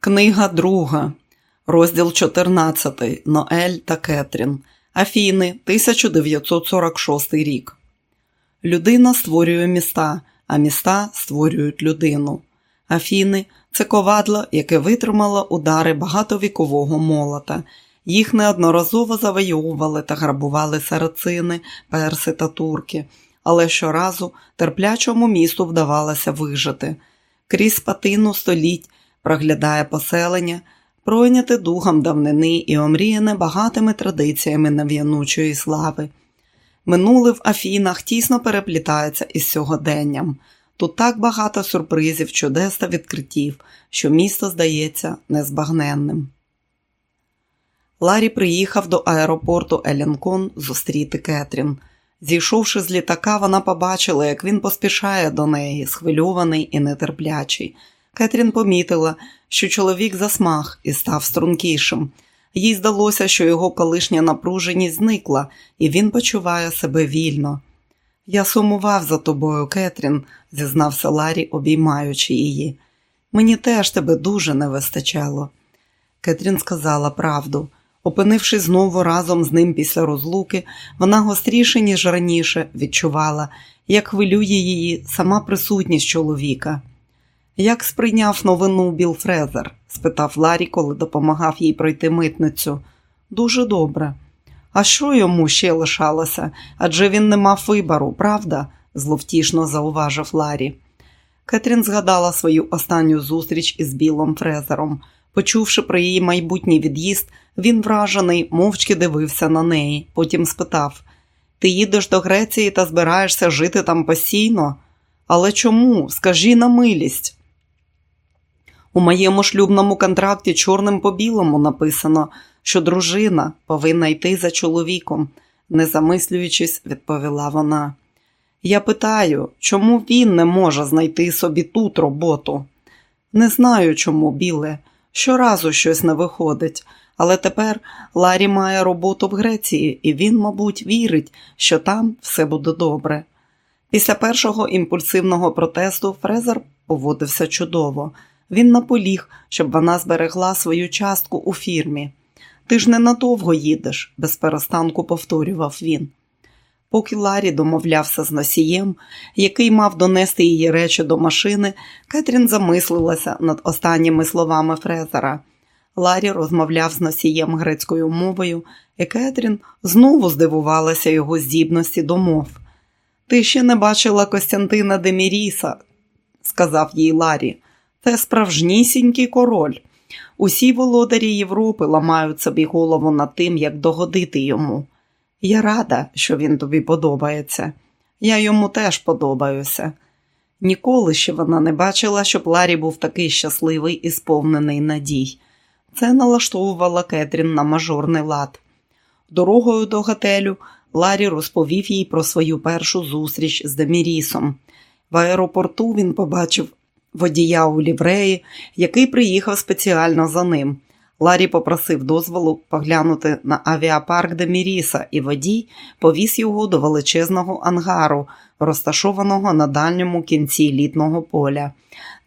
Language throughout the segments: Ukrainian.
Книга друга, розділ 14. Ноель та Кетрін. Афіни, 1946 рік. Людина створює міста, а міста створюють людину. Афіни це ковадло, яке витримало удари багатовікового молота. Їх неодноразово завойовували та грабували сарацини, перси та турки, але щоразу терплячому місту вдавалося вижити. Крізь патину століть проглядає поселення, пройняте духом давнини і омріяне багатими традиціями нав'янучої слави. Минуле в Афінах тісно переплітається із сьогоденням. Тут так багато сюрпризів, чудес та відкриттів, що місто здається незбагненним. Ларі приїхав до аеропорту Елінкон зустріти Кетрін. Зійшовши з літака, вона побачила, як він поспішає до неї, схвильований і нетерплячий. Кетрін помітила, що чоловік засмаг і став стрункішим. Їй здалося, що його колишня напруженість зникла, і він почуває себе вільно. Я сумував за тобою, Кетрін, зізнався Ларі, обіймаючи її. Мені теж тебе дуже не вистачало. Кетрін сказала правду. Опинившись знову разом з ним після розлуки, вона гостріше, ніж раніше, відчувала, як хвилює її сама присутність чоловіка. Як сприйняв новину Біл Фрезер? спитав Ларі, коли допомагав їй пройти митницю. Дуже добре. А що йому ще лишалося? Адже він не мав вибору, правда? зловтішно зауважив Ларі. Кетрін згадала свою останню зустріч із Білом Фрезером. Почувши про її майбутній від'їзд, він вражений, мовчки дивився на неї, потім спитав: Ти їдеш до Греції та збираєшся жити там постійно? Але чому? Скажи на милість. У моєму шлюбному контракті чорним по білому написано, що дружина повинна йти за чоловіком, не замислюючись, відповіла вона. Я питаю, чому він не може знайти собі тут роботу? Не знаю, чому, біле. Щоразу щось не виходить, але тепер Ларі має роботу в Греції, і він, мабуть, вірить, що там все буде добре. Після першого імпульсивного протесту Фрезер поводився чудово. Він наполіг, щоб вона зберегла свою частку у фірмі. Ти ж ненадовго їдеш, безперестанку повторював він. Поки Ларі домовлявся з носієм, який мав донести її речі до машини, Кетрін замислилася над останніми словами Фрезера. Ларі розмовляв з носієм грецькою мовою, і Кетрін знову здивувалася його здібності до мов. Ти ще не бачила Костянтина Деміріса, сказав їй Ларі. Це справжнісінький король. Усі володарі Європи ламають собі голову над тим, як догодити йому. Я рада, що він тобі подобається. Я йому теж подобаюся. Ніколи ще вона не бачила, щоб Ларі був такий щасливий і сповнений надій. Це налаштовувала Кетрін на мажорний лад. Дорогою до готелю Ларі розповів їй про свою першу зустріч з Демірісом. В аеропорту він побачив водія у лівреї, який приїхав спеціально за ним. Ларі попросив дозволу поглянути на авіапарк Деміріса, і водій повіз його до величезного ангару, розташованого на дальньому кінці літного поля.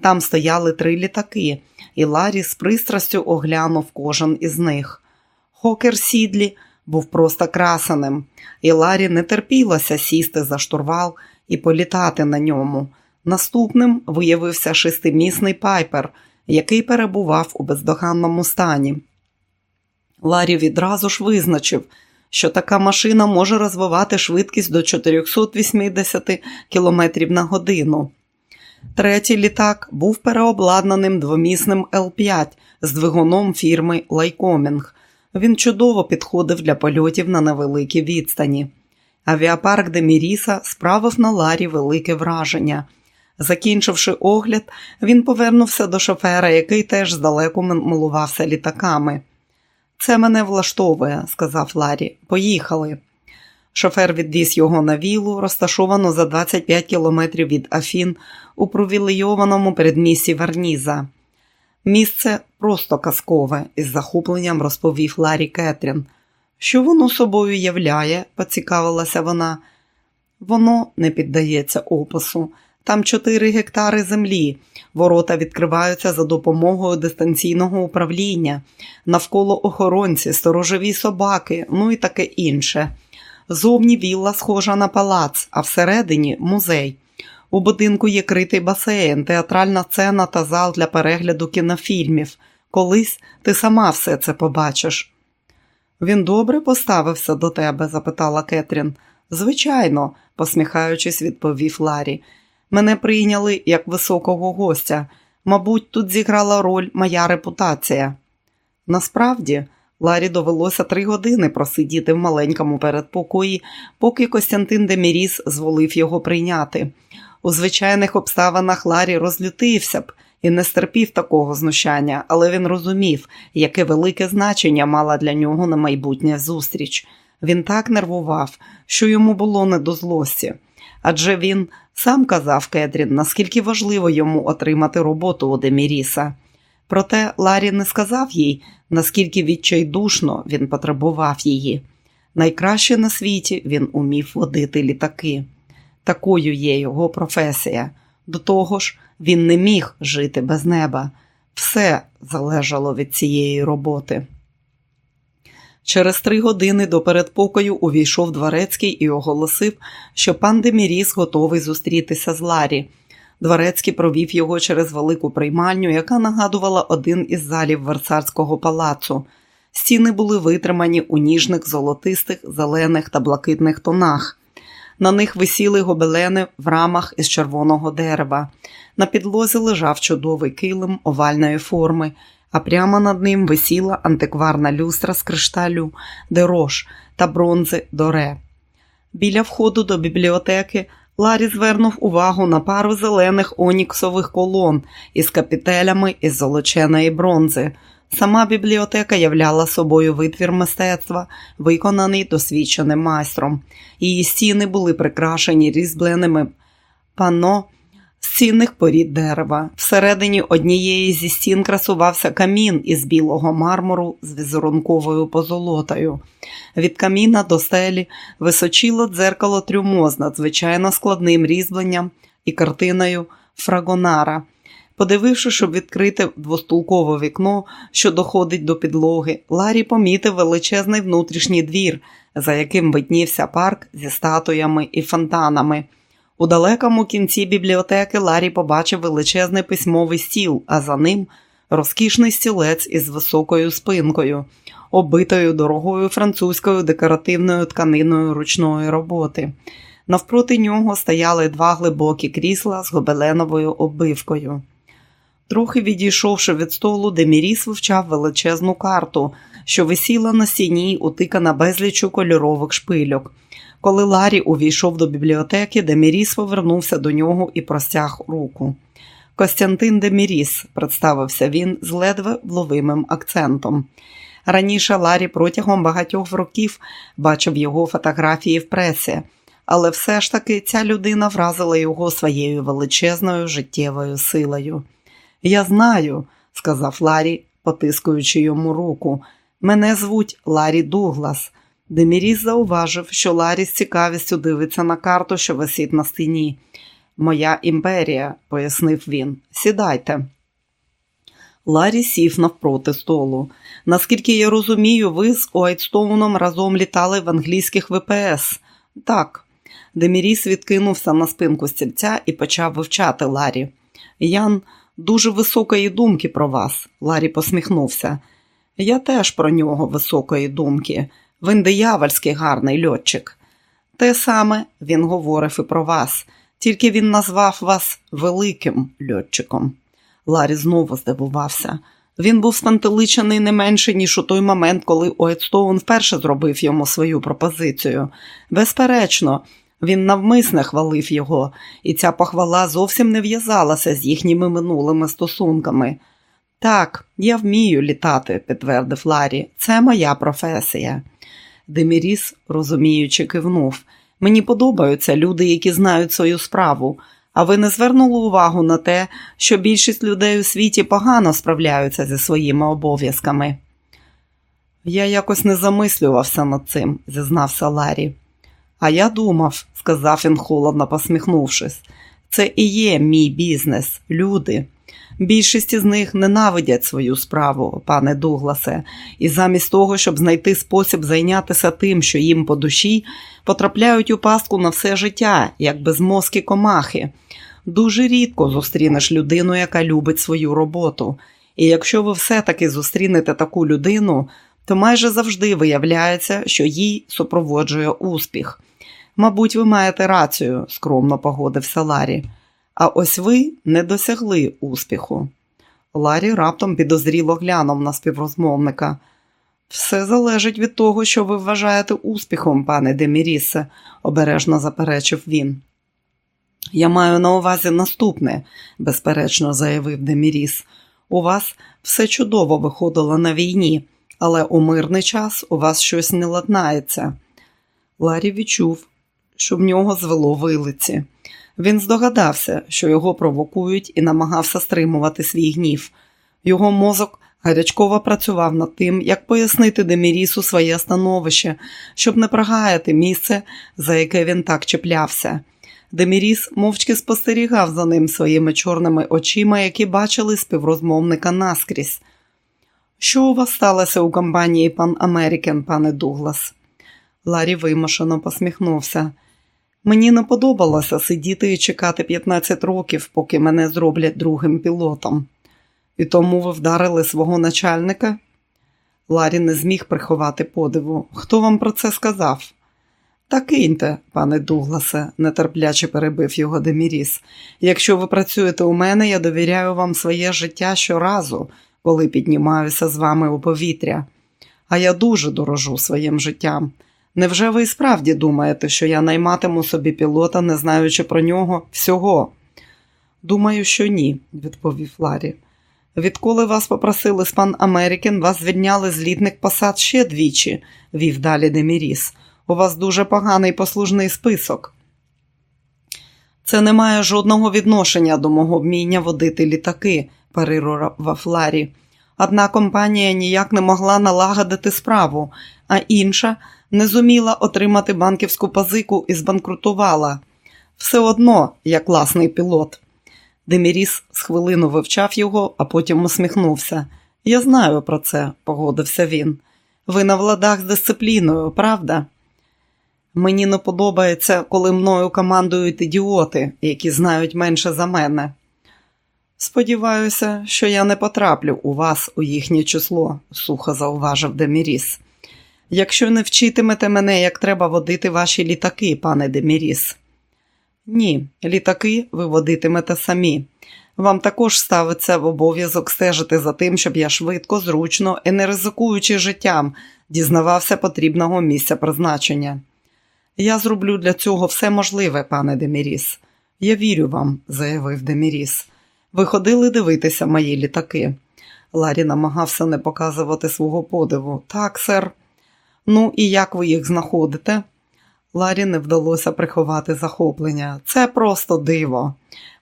Там стояли три літаки, і Ларі з пристрастю оглянув кожен із них. Хокер Сідлі був просто красеним, і Ларі не терпілося сісти за штурвал і політати на ньому. Наступним виявився шестимісний пайпер, який перебував у бездоганному стані. Ларі відразу ж визначив, що така машина може розвивати швидкість до 480 км на годину. Третій літак був переобладнаним двомісним Л5 з двигуном фірми Лайкомінг. Він чудово підходив для польотів на невеликій відстані. Авіапарк Деміріса справив на Ларі велике враження. Закінчивши огляд, він повернувся до шофера, який теж здалеку милувався літаками. Це мене влаштовує, сказав Ларі. Поїхали. Шофер відвіз його на вілу, розташовану за 25 кілометрів від Афін у провілейованому передмісті Варніза. Місце просто казкове, із захопленням розповів Ларі Кетрін. Що воно собою являє, поцікавилася вона. Воно не піддається опису. Там 4 гектари землі. Ворота відкриваються за допомогою дистанційного управління, навколо охоронці, сторожові собаки, ну і таке інше. Зовні вілла схожа на палац, а всередині музей. У будинку є критий басейн, театральна сцена та зал для перегляду кінофільмів. Колись ти сама все це побачиш. Він добре поставився до тебе? запитала Кетрін. Звичайно, посміхаючись, відповів Ларі. Мене прийняли як високого гостя. Мабуть, тут зіграла роль моя репутація. Насправді, Ларі довелося три години просидіти в маленькому передпокої, поки Костянтин Деміріс зволив його прийняти. У звичайних обставинах Ларі розлютився б і не стерпів такого знущання, але він розумів, яке велике значення мала для нього на майбутнє зустріч. Він так нервував, що йому було не до злості. Адже він сам казав Кедрін, наскільки важливо йому отримати роботу у Деміріса. Проте Ларі не сказав їй, наскільки відчайдушно він потребував її. Найкраще на світі він умів водити літаки. Такою є його професія. До того ж, він не міг жити без неба. Все залежало від цієї роботи. Через три години до передпокою увійшов дворецький і оголосив, що пан Деміріс готовий зустрітися з Ларі. Дворецький провів його через велику приймальню, яка нагадувала один із залів Версальського палацу. Стіни були витримані у ніжних золотистих, зелених та блакитних тонах. На них висіли гобелени в рамах із червоного дерева. На підлозі лежав чудовий килим овальної форми, а прямо над ним висіла антикварна люстра з кришталю, дерош та бронзи доре. Біля входу до бібліотеки Ларі звернув увагу на пару зелених оніксових колон із капітелями із золоченої бронзи. Сама бібліотека являла собою витвір мистецтва, виконаний досвідченим майстром. Її стіни були прикрашені різьбленими панно з цінних порід дерева. Всередині однієї зі стін красувався камін із білого мармуру з візерунковою позолотою. Від каміна до стелі височило дзеркало трюмо з надзвичайно складним різьбленням і картиною Фрагонара. Подививши, щоб відкрити двостулкове вікно, що доходить до підлоги, Ларі помітив величезний внутрішній двір, за яким виднівся парк зі статуями і фонтанами. У далекому кінці бібліотеки Ларі побачив величезний письмовий стіл, а за ним розкішний стілець із високою спинкою, оббитою дорогою французькою декоративною тканиною ручної роботи. Навпроти нього стояли два глибокі крісла з гобеленовою оббивкою. Трохи відійшовши від столу, Деміріс вивчав величезну карту, що висіла на стіні, утикана безлічу кольорових шпильок. Коли Ларі увійшов до бібліотеки, Деміріс повернувся до нього і простяг руку. Костянтин Деміріс, представився він з ледве вловимим акцентом. Раніше Ларі протягом багатьох років бачив його фотографії в пресі, але все ж таки ця людина вразила його своєю величезною життєвою силою. Я знаю, сказав Ларі, потискуючи йому руку. Мене звуть Ларі Дуглас. Деміріс зауважив, що Ларі з цікавістю дивиться на карту, що висить на стіні. Моя імперія, пояснив він. Сідайте. Ларі сів навпроти столу. Наскільки я розумію, ви з Уайтстоуном разом літали в англійських ВПС. Так. Деміріс відкинувся на спинку стільця і почав вивчати Ларі. Ян дуже високої думки про вас, Ларі посміхнувся. Я теж про нього високої думки. Він диявольський гарний льотчик. Те саме він говорив і про вас, тільки він назвав вас великим льотчиком. Ларі знову здивувався. Він був спантеличений не менше, ніж у той момент, коли Уайтстоун вперше зробив йому свою пропозицію. Безперечно, він навмисне хвалив його, і ця похвала зовсім не в'язалася з їхніми минулими стосунками. Так, я вмію літати, підтвердив Ларі. Це моя професія. Деміріс, розуміючи, кивнув. Мені подобаються люди, які знають свою справу. А ви не звернули увагу на те, що більшість людей у світі погано справляються зі своїми обов'язками? Я якось не замислювався над цим, зізнався Ларі. А я думав, сказав він холодно посміхнувшись. Це і є мій бізнес, люди. Більшість із них ненавидять свою справу, пане Дугласе, і замість того, щоб знайти спосіб зайнятися тим, що їм по душі, потрапляють у пастку на все життя, як безмозкі комахи. Дуже рідко зустрінеш людину, яка любить свою роботу. І якщо ви все-таки зустрінете таку людину, то майже завжди виявляється, що їй супроводжує успіх. Мабуть, ви маєте рацію, скромно погодився Ларі. А ось ви не досягли успіху. Ларі раптом підозріло глянув на співрозмовника. Все залежить від того, що ви вважаєте успіхом, пане Демірісе, обережно заперечив він. Я маю на увазі наступне, безперечно заявив Деміріс. У вас все чудово виходило на війні, але у мирний час у вас щось не ладнається. Ларі відчув, що в нього звело вилиці. Він здогадався, що його провокують, і намагався стримувати свій гнів. Його мозок гарячково працював над тим, як пояснити Демірісу своє становище, щоб не прогаяти місце, за яке він так чіплявся. Деміріс мовчки спостерігав за ним своїми чорними очима, які бачили співрозмовника наскрізь. Що у вас сталося у компанії пан Америкен, пане Дуглас? Ларі вимушено посміхнувся. Мені не подобалося сидіти і чекати 15 років, поки мене зроблять другим пілотом. І тому ви вдарили свого начальника? Ларі не зміг приховати подиву. Хто вам про це сказав? Та киньте, пане Дугласе, нетерпляче перебив його Деміріс. Якщо ви працюєте у мене, я довіряю вам своє життя щоразу, коли піднімаюся з вами у повітря. А я дуже дорожу своїм життям. Невже ви і справді думаєте, що я найматиму собі пілота, не знаючи про нього всього? Думаю, що ні, відповів Ларі. Відколи вас попросили з пан Америкен, вас звільняли з літних посад ще двічі, вів далі Деміріс. У вас дуже поганий послужний список. Це не має жодного відношення до мого вміння водити літаки, парирував Ларі. Одна компанія ніяк не могла налагодити справу, а інша не зуміла отримати банківську позику і збанкрутувала. Все одно, як класний пілот. Деміріс з хвилину вивчав його, а потім усміхнувся. Я знаю про це, погодився він. Ви на владах з дисципліною, правда? Мені не подобається, коли мною командують ідіоти, які знають менше за мене. Сподіваюся, що я не потраплю у вас у їхнє число, сухо зауважив Деміріс. Якщо не вчитимете мене, як треба водити ваші літаки, пане Деміріс. Ні, літаки ви водитимете самі. Вам також ставиться в обов'язок стежити за тим, щоб я швидко, зручно і не ризикуючи життям, дізнавався потрібного місця призначення. Я зроблю для цього все можливе, пане Деміріс. Я вірю вам, заявив Деміріс. Ви ходили дивитися мої літаки. Ларі намагався не показувати свого подиву. Так, сер. Ну і як ви їх знаходите? Ларі не вдалося приховати захоплення. Це просто диво.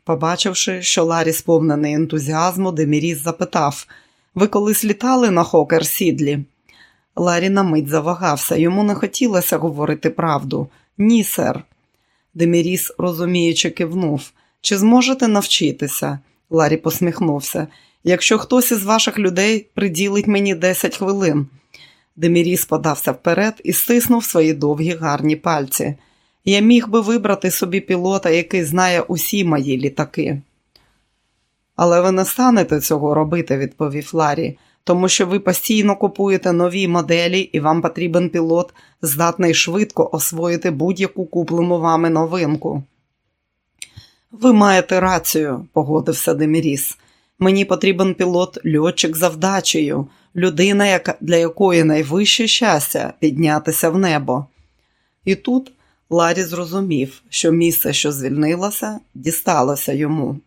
Побачивши, що Ларі сповнений ентузіазму, Деміріс запитав ви колись літали на Хокер Сідлі? Ларі на мить завагався, йому не хотілося говорити правду. Ні, сер. Деміріс, розуміючи, кивнув. Чи зможете навчитися? Ларі посміхнувся. Якщо хтось із ваших людей приділить мені 10 хвилин. Деміріс подався вперед і стиснув свої довгі гарні пальці. Я міг би вибрати собі пілота, який знає усі мої літаки. Але ви не станете цього робити, відповів Ларі, тому що ви постійно купуєте нові моделі і вам потрібен пілот, здатний швидко освоїти будь-яку куплену вами новинку. Ви маєте рацію, погодився Деміріс. Мені потрібен пілот льотчик за вдачею, людина, для якої найвище щастя піднятися в небо. І тут Ларі зрозумів, що місце, що звільнилося, дісталося йому.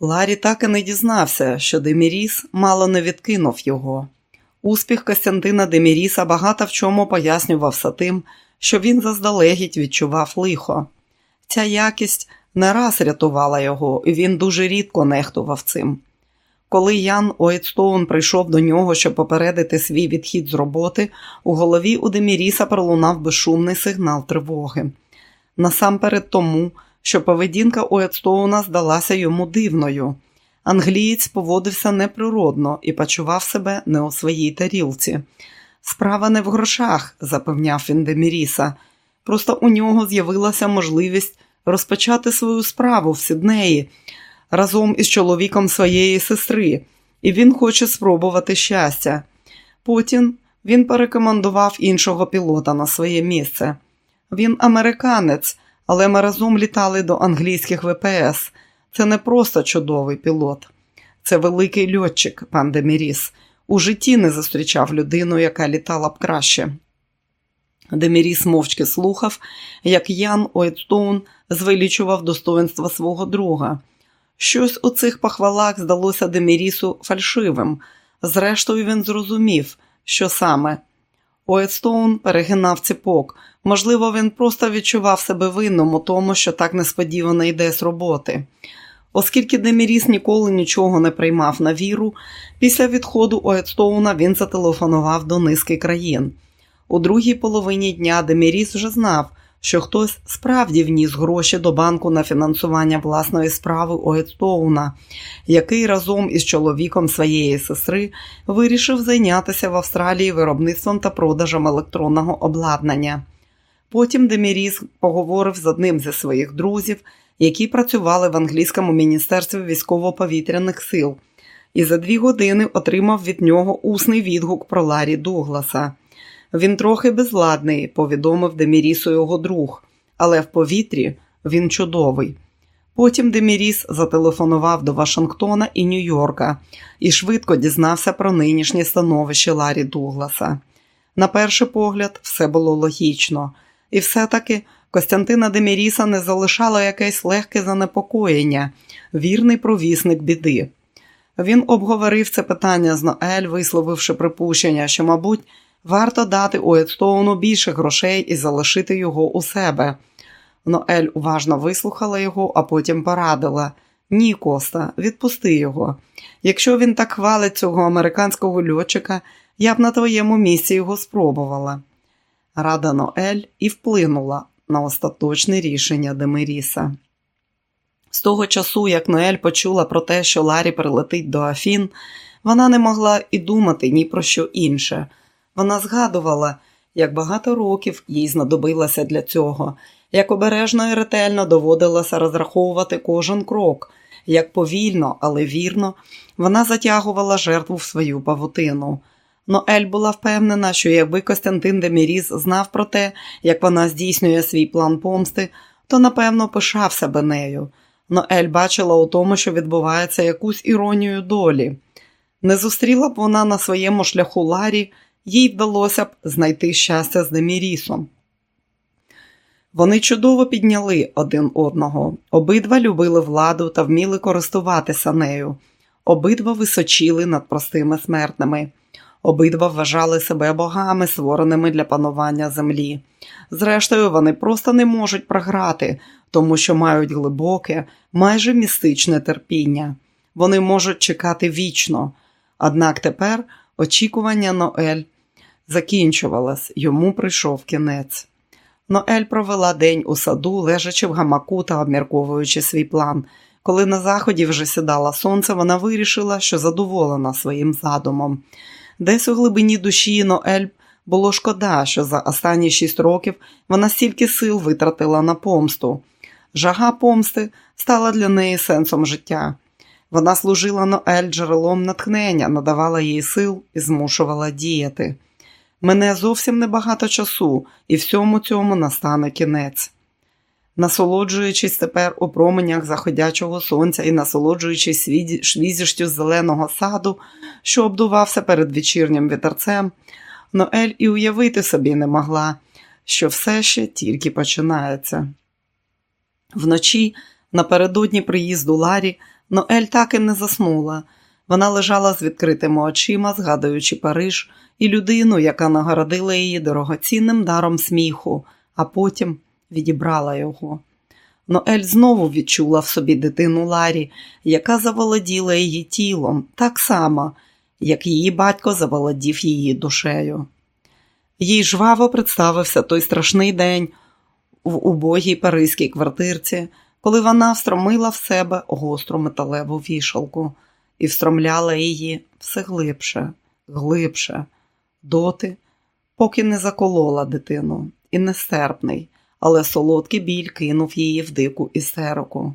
Ларі так і не дізнався, що Деміріс мало не відкинув його. Успіх Костянтина Деміріса багато в чому пояснювався тим, що він заздалегідь відчував лихо. Ця якість не раз рятувала його, і він дуже рідко нехтував цим. Коли Ян Уайтстоун прийшов до нього, щоб попередити свій відхід з роботи, у голові у Деміріса пролунав безшумний сигнал тривоги. Насамперед тому, що поведінка Уетстоуна здалася йому дивною. Англієць поводився неприродно і почував себе не у своїй тарілці. Справа не в грошах, запевняв він Деміріса. Просто у нього з'явилася можливість розпочати свою справу в Сіднеї разом із чоловіком своєї сестри, і він хоче спробувати щастя. Потім він порекомендував іншого пілота на своє місце. Він американець, але ми разом літали до англійських ВПС. Це не просто чудовий пілот, це великий льотчик, пан Деміріс. У житті не зустрічав людину, яка літала б краще. Деміріс мовчки слухав, як Ян Ойтстоун звелічував достоинства свого друга. Щось у цих похвалах здалося Демірісу фальшивим. Зрештою, він зрозумів, що саме. Оетстоун перегинав ціпок. Можливо, він просто відчував себе винним у тому, що так несподівано йде з роботи. Оскільки Деміріс ніколи нічого не приймав на віру, після відходу Оетстоуна він зателефонував до низки країн. У другій половині дня Деміріс вже знав, що хтось справді вніс гроші до банку на фінансування власної справи Оетстоуна, який разом із чоловіком своєї сестри вирішив зайнятися в Австралії виробництвом та продажем електронного обладнання. Потім Деміріс поговорив з одним зі своїх друзів, які працювали в англійському міністерстві військово-повітряних сил, і за дві години отримав від нього усний відгук про Ларі Дугласа. Він трохи безладний, повідомив Демірісу його друг, але в повітрі він чудовий. Потім Деміріс зателефонував до Вашингтона і Нью-Йорка і швидко дізнався про нинішнє становище Ларі Дугласа. На перший погляд, все було логічно, і все-таки Костянтина Деміріса не залишало якесь легке занепокоєння, вірний провісник біди. Він обговорив це питання з Ноель, висловивши припущення, що, мабуть, Варто дати Уетстоуну більше грошей і залишити його у себе. Ноель уважно вислухала його, а потім порадила ні, Коста, відпусти його. Якщо він так хвалить цього американського льотчика, я б на твоєму місці його спробувала. Рада Ноель і вплинула на остаточне рішення Демиріса. З того часу, як Ноель почула про те, що Ларі прилетить до Афін, вона не могла і думати ні про що інше. Вона згадувала, як багато років їй знадобилося для цього, як обережно і ретельно доводилося розраховувати кожен крок, як повільно, але вірно вона затягувала жертву в свою павутину. Ноель була впевнена, що якби Костянтин Деміріс знав про те, як вона здійснює свій план помсти, то напевно пишався би нею. Ноель бачила у тому, що відбувається якусь іронію долі. Не зустріла б вона на своєму шляху Ларі, їй вдалося б знайти щастя з Демірісом. Вони чудово підняли один одного, обидва любили владу та вміли користуватися нею, обидва височили над простими смертними, обидва вважали себе богами, створеними для панування землі. Зрештою, вони просто не можуть програти, тому що мають глибоке, майже містичне терпіння. Вони можуть чекати вічно. Однак тепер очікування Ноель закінчувалось, йому прийшов кінець. Ноель провела день у саду, лежачи в гамаку та обмірковуючи свій план. Коли на заході вже сідало сонце, вона вирішила, що задоволена своїм задумом. Десь у глибині душі Ноель було шкода, що за останні шість років вона стільки сил витратила на помсту. Жага помсти стала для неї сенсом життя. Вона служила Ноель джерелом натхнення, надавала їй сил і змушувала діяти. Мене зовсім небагато часу, і всьому цьому настане кінець. Насолоджуючись тепер у променях заходячого сонця і насолоджуючись свіжістю зеленого саду, що обдувався перед вечірнім вітерцем, Ноель і уявити собі не могла, що все ще тільки починається. Вночі, напередодні приїзду Ларі, Ноель так і не заснула. Вона лежала з відкритими очима, згадуючи Париж і людину, яка нагородила її дорогоцінним даром сміху, а потім відібрала його. Ноель знову відчула в собі дитину Ларі, яка заволоділа її тілом так само, як її батько заволодів її душею. Їй жваво представився той страшний день в убогій паризькій квартирці, коли вона встромила в себе гостру металеву вішалку і встромляла її все глибше, глибше, доти, поки не заколола дитину, і нестерпний, але солодкий біль кинув її в дику істерику.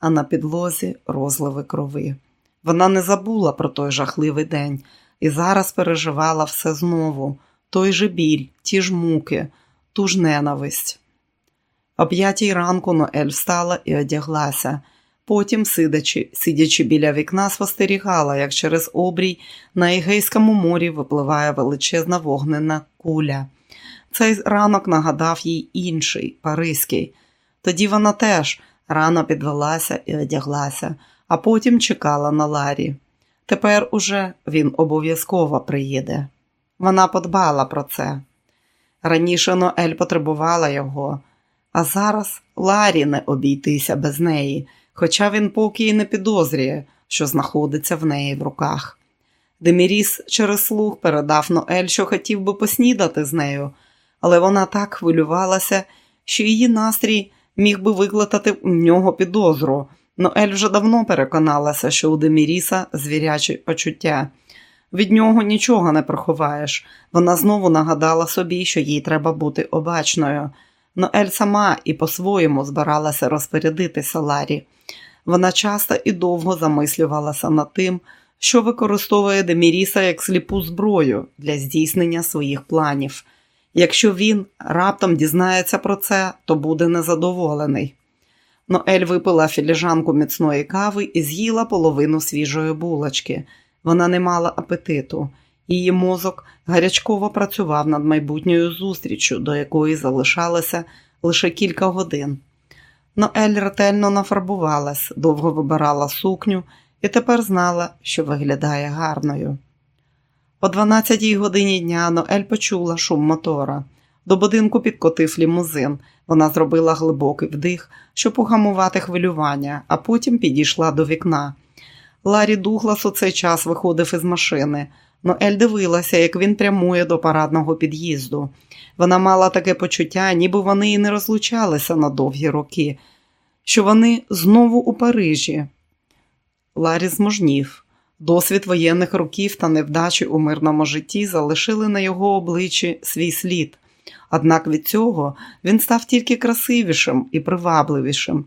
А на підлозі розливи крови. Вона не забула про той жахливий день і зараз переживала все знову той же біль, ті ж муки, ту ж ненависть. О п'ятій ранку Ноель встала і одяглася. Потім, сидячи, сидячи біля вікна, спостерігала, як через обрій на Егейському морі випливає величезна вогнена куля. Цей ранок нагадав їй інший, Паризький. Тоді вона теж рано підвелася і одяглася, а потім чекала на Ларі. Тепер уже він обов'язково приїде. Вона подбала про це. Раніше Ноель потребувала його, а зараз Ларі не обійтися без неї, хоча він поки й не підозрює, що знаходиться в неї в руках. Деміріс через слух передав Ноель, що хотів би поснідати з нею, але вона так хвилювалася, що її настрій міг би викликати в нього підозру. Ноель вже давно переконалася, що у Деміріса звірячі почуття. Від нього нічого не приховаєш. Вона знову нагадала собі, що їй треба бути обачною. Ноель сама і по-своєму збиралася розпорядитися Ларі. Вона часто і довго замислювалася над тим, що використовує Деміріса як сліпу зброю для здійснення своїх планів. Якщо він раптом дізнається про це, то буде незадоволений. Ноель випила філіжанку міцної кави і з'їла половину свіжої булочки. Вона не мала апетиту. Її мозок гарячково працював над майбутньою зустрічю, до якої залишалося лише кілька годин. Ноель ретельно нафарбувалась, довго вибирала сукню і тепер знала, що виглядає гарною. О 12-й годині дня Ноель почула шум мотора. До будинку підкотив лімузин. Вона зробила глибокий вдих, щоб угамувати хвилювання, а потім підійшла до вікна. Ларі Дуглас у цей час виходив із машини. Ноель дивилася, як він прямує до парадного під'їзду. Вона мала таке почуття, ніби вони і не розлучалися на довгі роки, що вони знову у Парижі. Ларі зможнів. Досвід воєнних років та невдачі у мирному житті залишили на його обличчі свій слід. Однак від цього він став тільки красивішим і привабливішим.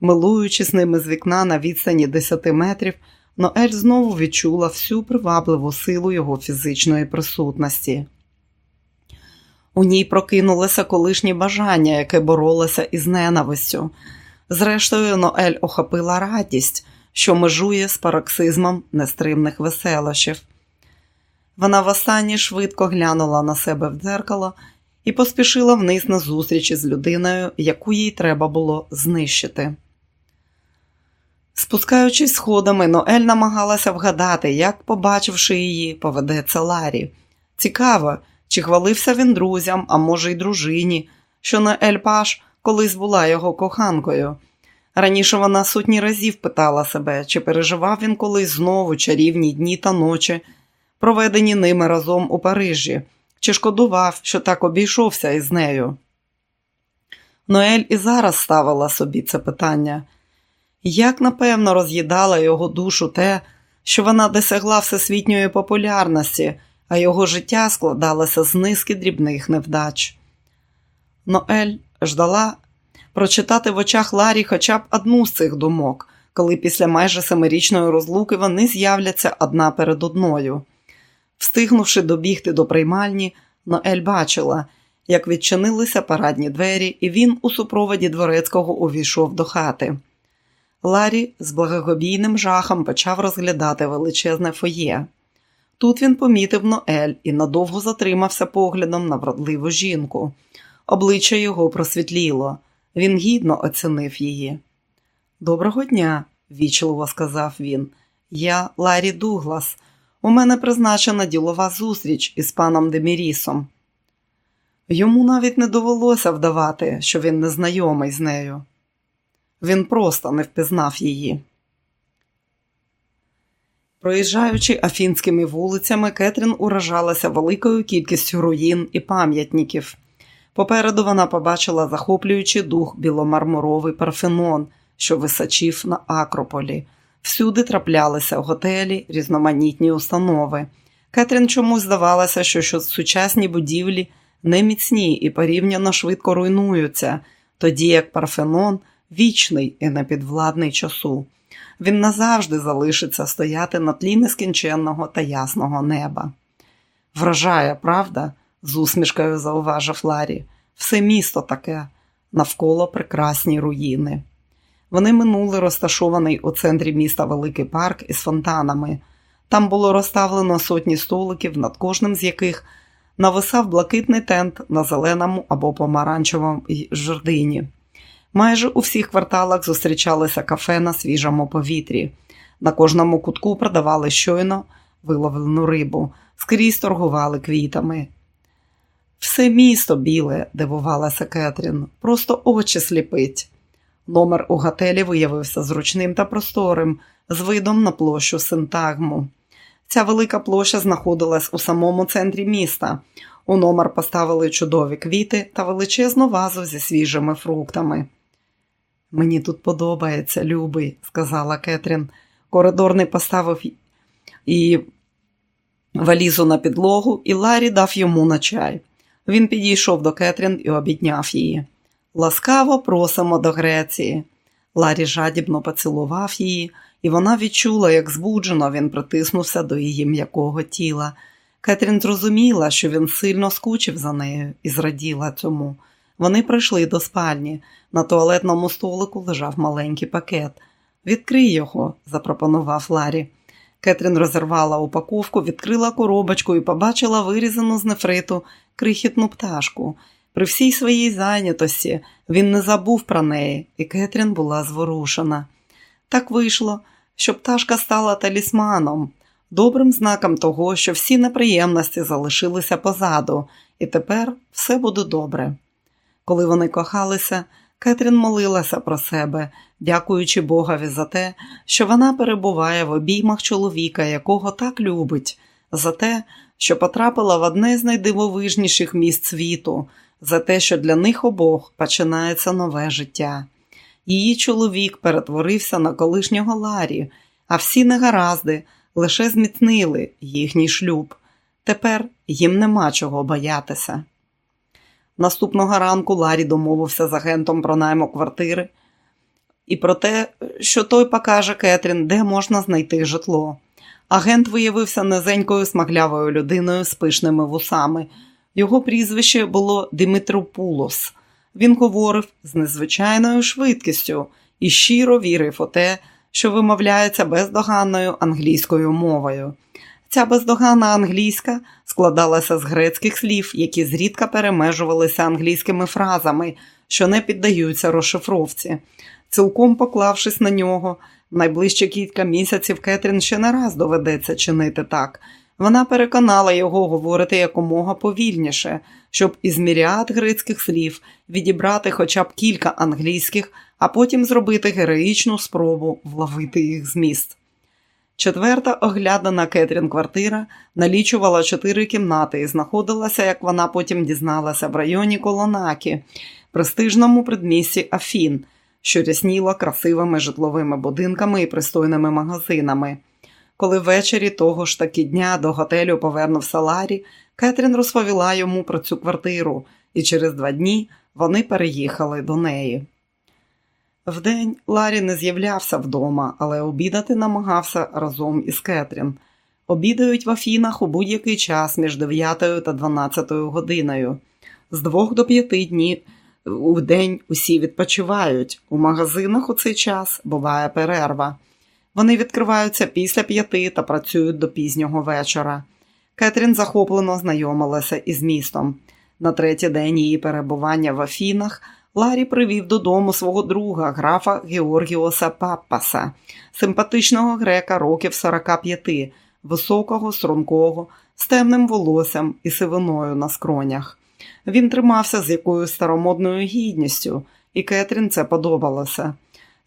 Милуючись ними з вікна на відстані 10 метрів, Ноель знову відчула всю привабливу силу його фізичної присутності. У ній прокинулося колишнє бажання, яке боролося із ненавистю. Зрештою, Ноель охопила радість, що межує з пароксизмом нестримних веселощів. Вона востаннє швидко глянула на себе в дзеркало і поспішила вниз на зустріч із людиною, яку їй треба було знищити. Спускаючись сходами, Ноель намагалася вгадати, як, побачивши її, поведеться Ларі. Цікаво, чи хвалився він друзям, а може, й дружині, що Ноель Паш колись була його коханкою. Раніше вона сотні разів питала себе, чи переживав він колись знову чарівні дні та ночі, проведені ними разом у Парижі, чи шкодував, що так обійшовся із нею. Ноель і зараз ставила собі це питання. Як напевно роз'їдала його душу те, що вона досягла всесвітньої популярності, а його життя складалося з низки дрібних невдач. Ноель ждала прочитати в очах Ларі хоча б одну з цих думок, коли після майже семирічної розлуки вони з'являться одна перед одною. Встигнувши добігти до приймальні, Ноель бачила, як відчинилися парадні двері, і він у супроводі дворецького увійшов до хати. Ларі з благоговійним жахом почав розглядати величезне фоє. Тут він помітив Ноель і надовго затримався поглядом на вродливу жінку. Обличчя його просвітліло. Він гідно оцінив її. Доброго дня, вічливо сказав він. Я Ларі Дуглас. У мене призначена ділова зустріч із паном Демірісом. Йому навіть не довелося вдавати, що він незнайомий з нею. Він просто не впізнав її. Проїжджаючи афінськими вулицями, Кетрін уражалася великою кількістю руїн і пам'ятників. Попереду вона побачила захоплюючий дух біломармуровий парфенон, що височив на Акрополі. Всюди траплялися готелі, різноманітні установи. Кетрін чомусь здавалося, що сучасні будівлі не міцні і порівняно швидко руйнуються, тоді як Парфенон вічний і непідвладний часу. Він назавжди залишиться стояти на тлі нескінченного та ясного неба. Вражає, правда? з усмішкою зауважив Ларі. Все місто таке, навколо прекрасні руїни. Вони минули розташований у центрі міста великий парк із фонтанами. Там було розставлено сотні столиків, над кожним з яких нависав блакитний тент на зеленому або помаранчевому жердині. Майже у всіх кварталах зустрічалися кафе на свіжому повітрі. На кожному кутку продавали щойно виловлену рибу, скрізь торгували квітами. Все місто біле, дивувалася Кетрін, просто очі сліпить. Номер у готелі виявився зручним та просторим, з видом на площу Синтагму. Ця велика площа знаходилась у самому центрі міста. У номер поставили чудові квіти та величезну вазу зі свіжими фруктами. Мені тут подобається, любий, сказала Кетрін. Коридорний поставив і валізу на підлогу, і Ларі дав йому на чай. Він підійшов до Кетрін і обідняв її. Ласкаво просимо до Греції. Ларі жадібно поцілував її, і вона відчула, як збуджено він притиснувся до її м'якого тіла. Кетрін зрозуміла, що він сильно скучив за нею і зраділа цьому. Вони прийшли до спальні. На туалетному столику лежав маленький пакет. Відкрий його, запропонував Ларі. Кетрін розірвала упаковку, відкрила коробочку і побачила вирізану з нефриту крихітну пташку. При всій своїй зайнятості він не забув про неї, і Кетрін була зворушена. Так вийшло, що пташка стала талісманом, добрим знаком того, що всі неприємності залишилися позаду, і тепер все буде добре. Коли вони кохалися, Кетрін молилася про себе, дякуючи Богові за те, що вона перебуває в обіймах чоловіка, якого так любить, за те, що потрапила в одне з найдивовижніших місць світу, за те, що для них обох починається нове життя. Її чоловік перетворився на колишнього Ларі, а всі негаразди лише зміцнили їхній шлюб. Тепер їм нема чого боятися. Наступного ранку Ларі домовився з агентом про найму квартири і про те, що той покаже Кетрін, де можна знайти житло. Агент виявився низенькою смаглявою людиною з пишними вусами. Його прізвище було Димитропулос. Він говорив з незвичайною швидкістю і щиро вірив у те, що вимовляється бездоганною англійською мовою. Ця бездоганна англійська складалася з грецьких слів, які зрідка перемежувалися англійськими фразами, що не піддаються розшифровці. Цілком поклавшись на нього, найближчі кілька місяців Кетрін ще не раз доведеться чинити так. Вона переконала його говорити якомога повільніше, щоб із міріад грецьких слів відібрати хоча б кілька англійських, а потім зробити героїчну спробу вловити їх зміст. Четверта оглядана Кетрін квартира налічувала чотири кімнати і знаходилася, як вона потім дізналася, в районі Колонакі, престижному предмісті Афін, що рясніла красивими житловими будинками і пристойними магазинами. Коли ввечері того ж таки дня до готелю повернувся Ларі, Кетрін розповіла йому про цю квартиру, і через два дні вони переїхали до неї. Вдень Ларі не з'являвся вдома, але обідати намагався разом із Кетрін. Обідають в Афінах у будь-який час між 9 та 12 годиною. З двох до п'яти днів у день усі відпочивають. У магазинах у цей час буває перерва. Вони відкриваються після п'яти та працюють до пізнього вечора. Кетрін захоплено знайомилася із містом. На третій день її перебування в Афінах Ларі привів додому свого друга, графа Георгіоса Паппаса, симпатичного грека років 45, високого, стрункого, з темним волоссям і сивиною на скронях. Він тримався з якоюсь старомодною гідністю, і Кетрін це подобалося.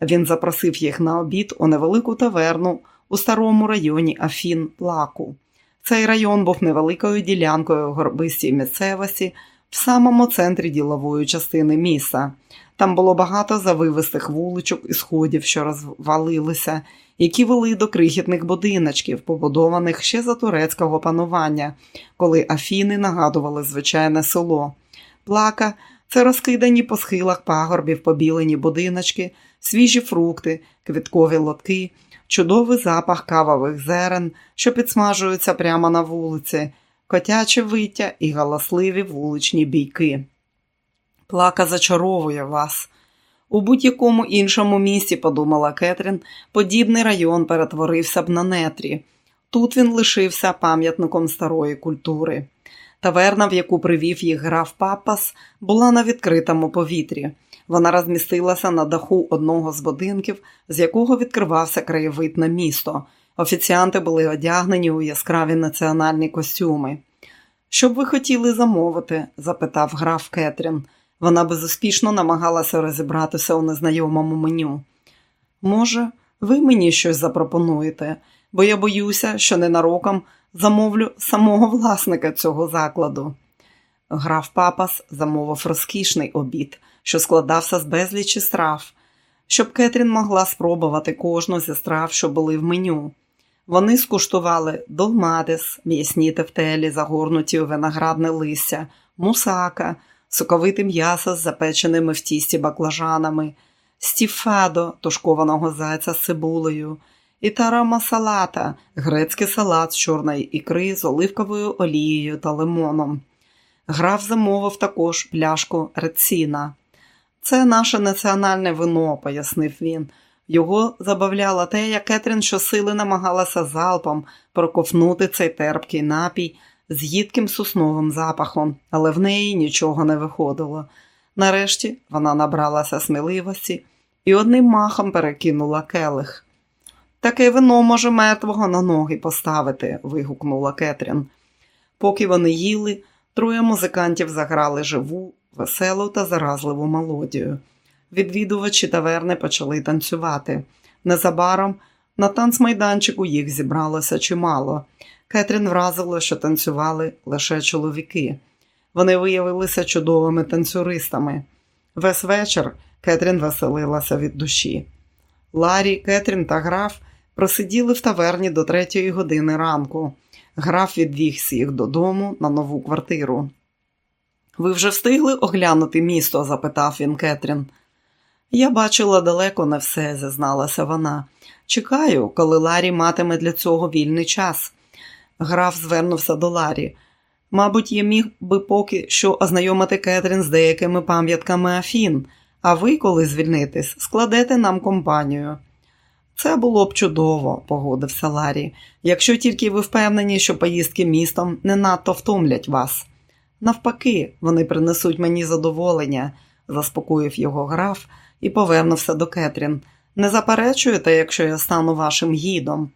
Він запросив їх на обід у невелику таверну у старому районі Афін Плаку. Цей район був невеликою ділянкою горбистій місцевості, в самому центрі ділової частини міста. Там було багато завивистих вуличок і сходів, що розвалилися, які вели до крихітних будиночків, побудованих ще за турецького панування, коли Афіни нагадували звичайне село. Плака це розкидані по схилах пагорбів побілені будиночки, свіжі фрукти, квіткові лотки, чудовий запах кавових зерен, що підсмажуються прямо на вулиці, котяче виття і галасливі вуличні бійки. Плака зачаровує вас. У будь-якому іншому місці, подумала Кетрін, подібний район перетворився б на нетрі. Тут він лишився пам'ятником старої культури. Таверна, в яку привів їх граф Папас, була на відкритому повітрі. Вона розмістилася на даху одного з будинків, з якого відкривався краєвид на місто. Офіціанти були одягнені у яскраві національні костюми. Що б ви хотіли замовити? запитав граф Кетрін. Вона безуспішно намагалася розібратися у незнайомому меню. Може, ви мені щось запропонуєте, бо я боюся, що ненароком замовлю самого власника цього закладу. Граф Папас замовив розкішний обід, що складався з безлічі страв, щоб Кетрін могла спробувати кожну зі страв, що були в меню. Вони скуштували долмадис, м'ясні тефтелі, загорнуті у виноградне листя, мусака, соковите м'ясо з запеченими в тісті баклажанами, стіфадо тушкованого зайця з цибулею, і тарама салата, грецький салат з чорної ікри з оливковою олією та лимоном. Граф замовив також пляшку реціна. Це наше національне вино, пояснив він. Його забавляло те, як Кетрін щосили намагалася залпом проковнути цей терпкий напій з їдким сосновим запахом, але в неї нічого не виходило. Нарешті вона набралася сміливості і одним махом перекинула келих. Таке вино може мертвого на ноги поставити, вигукнула Кетрін. Поки вони їли, троє музикантів заграли живу, веселу та заразливу мелодію. Відвідувачі таверни почали танцювати. Незабаром на танцмайданчику їх зібралося чимало. Кетрін вразило, що танцювали лише чоловіки. Вони виявилися чудовими танцюристами. Весь вечір Кетрін веселилася від душі. Ларі, Кетрін та граф просиділи в таверні до третьої години ранку. Граф відвігся їх додому на нову квартиру. Ви вже встигли оглянути місто? запитав він Кетрін. Я бачила далеко не все, зізналася вона. Чекаю, коли Ларі матиме для цього вільний час. Граф звернувся до Ларі. Мабуть, я міг би поки що ознайомити Кетрін з деякими пам'ятками Афін, а ви, коли звільнитесь, складете нам компанію. Це було б чудово, погодився Ларі, якщо тільки ви впевнені, що поїздки містом не надто втомлять вас. Навпаки, вони принесуть мені задоволення, заспокоїв його граф і повернувся до Кетрін. Не заперечуєте, якщо я стану вашим гідом?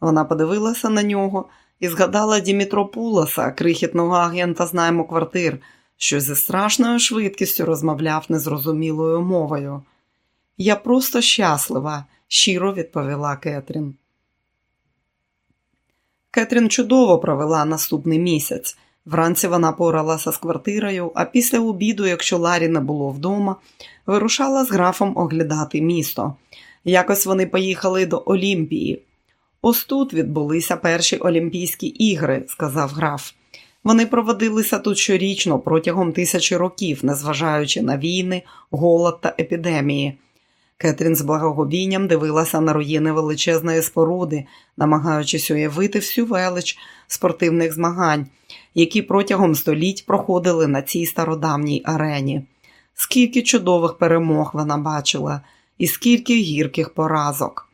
Вона подивилася на нього і згадала Дімітропулоса, крихітного агента з найму квартир, що зі страшною швидкістю розмовляв незрозумілою мовою. Я просто щаслива, щиро відповіла Кетрін. Кетрін чудово провела наступний місяць. Вранці вона поралася з квартирою, а після обіду, якщо Ларі не було вдома, вирушала з графом оглядати місто. Якось вони поїхали до Олімпії. Ось тут відбулися перші Олімпійські ігри, сказав граф. Вони проводилися тут щорічно протягом тисячі років, незважаючи на війни, голод та епідемії. Кетрін з благоговінням дивилася на руїни величезної споруди, намагаючись уявити всю велич спортивних змагань, які протягом століть проходили на цій стародавній арені. Скільки чудових перемог вона бачила, і скільки гірких поразок.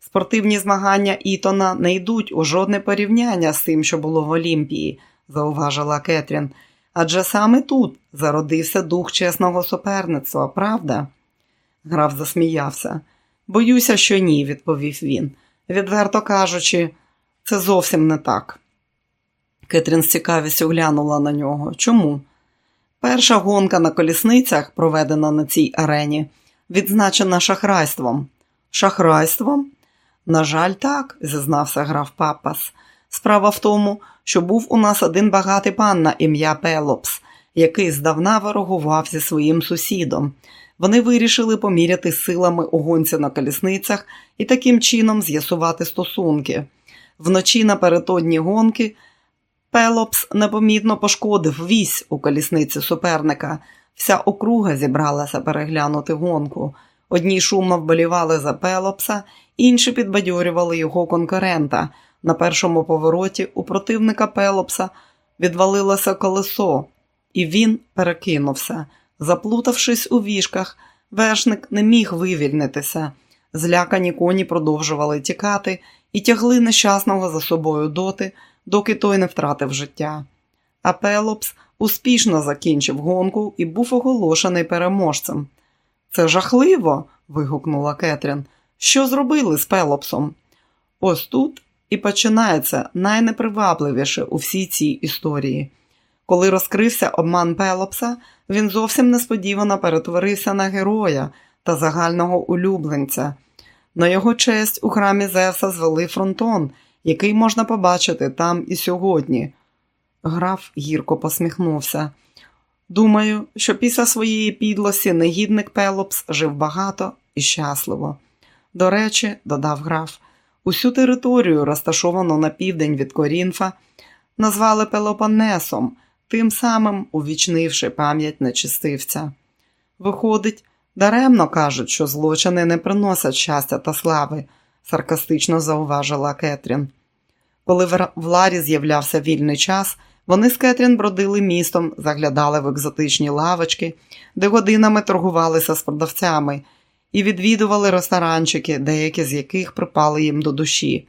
Спортивні змагання Ітона не йдуть у жодне порівняння з тим, що було в Олімпії, зауважила Кетрін. Адже саме тут зародився дух чесного суперництва, правда? Граф засміявся. Боюся, що ні, відповів він. Відверто кажучи, це зовсім не так. Кетрін з цікавістю глянула на нього. Чому? Перша гонка на колісницях, проведена на цій арені, відзначена шахрайством. Шахрайством? На жаль, так, зізнався граф Папас. Справа в тому, що був у нас один багатий пан на ім'я Пелопс, який здавна ворогував зі своїм сусідом. Вони вирішили поміряти силами у гонці на колісницях і таким чином з'ясувати стосунки. Вночі напередодні гонки Пелопс непомітно пошкодив вісь у колісниці суперника. Вся округа зібралася переглянути гонку. Одні шумно вболівали за Пелопса, інші підбадьорювали його конкурента. На першому повороті у противника Пелопса відвалилося колесо, і він перекинувся. Заплутавшись у віжках, вершник не міг вивільнитися. Злякані коні продовжували тікати і тягли нещасного за собою доти, доки той не втратив життя. А Пелопс успішно закінчив гонку і був оголошений переможцем. Це жахливо. вигукнула Кетрін. Що зробили з Пелопсом? Ось тут і починається найнепривабливіше у всій цій історії. Коли розкрився обман Пелопса, він зовсім несподівано перетворився на героя та загального улюбленця. На його честь у храмі Зевса звели фронтон, який можна побачити там і сьогодні. Граф гірко посміхнувся. Думаю, що після своєї підлості негідник Пелопс жив багато і щасливо. До речі, додав граф, усю територію, розташовану на південь від Корінфа, назвали Пелопонесом, тим самим увічнивши пам'ять нечистивця. Виходить, даремно кажуть, що злочини не приносять щастя та слави, саркастично зауважила Кетрін. Коли в Ларі з'являвся вільний час, вони з Кетрін бродили містом, заглядали в екзотичні лавочки, де годинами торгувалися з продавцями, і відвідували ресторанчики, деякі з яких припали їм до душі.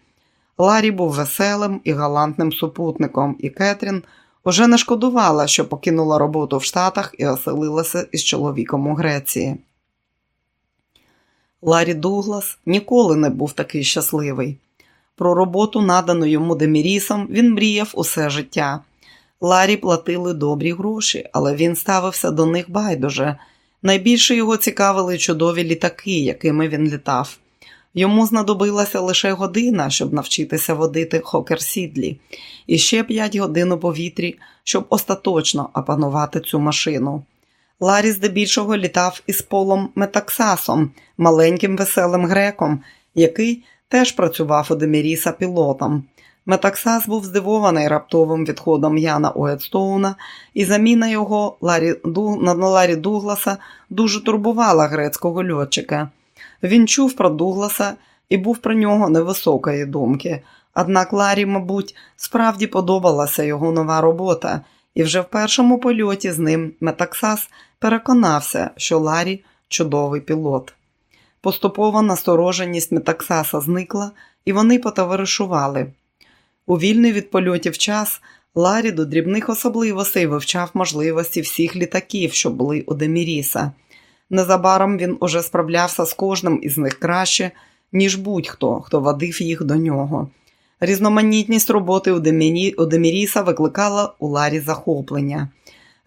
Ларі був веселим і галантним супутником, і Кетрін уже не шкодувала, що покинула роботу в Штатах і оселилася із чоловіком у Греції. Ларі Дуглас ніколи не був такий щасливий. Про роботу, надану йому Демірісом, він мріяв усе життя. Ларі платили добрі гроші, але він ставився до них байдуже. Найбільше його цікавили чудові літаки, якими він літав. Йому знадобилася лише година, щоб навчитися водити Хокер Сідлі, і ще п'ять годин у повітрі, щоб остаточно опанувати цю машину. Ларі здебільшого літав із полом Метаксасом, маленьким веселим греком, який теж працював у Деміріса пілотом. Метаксас був здивований раптовим відходом Яна Уедстоуна, і заміна його Ларі, на Ларі Дугласа дуже турбувала грецького льотчика. Він чув про Дугласа і був про нього невисокої думки. Однак Ларі, мабуть, справді подобалася його нова робота, і вже в першому польоті з ним Метаксас переконався, що Ларі чудовий пілот. Поступово настороженість Метаксаса зникла, і вони потоваришували. У вільний від польотів час Ларі до дрібних особливостей вивчав можливості всіх літаків, що були у Деміріса. Незабаром він уже справлявся з кожним із них краще, ніж будь-хто, хто водив їх до нього. Різноманітність роботи у Деміріса викликала у Ларі захоплення.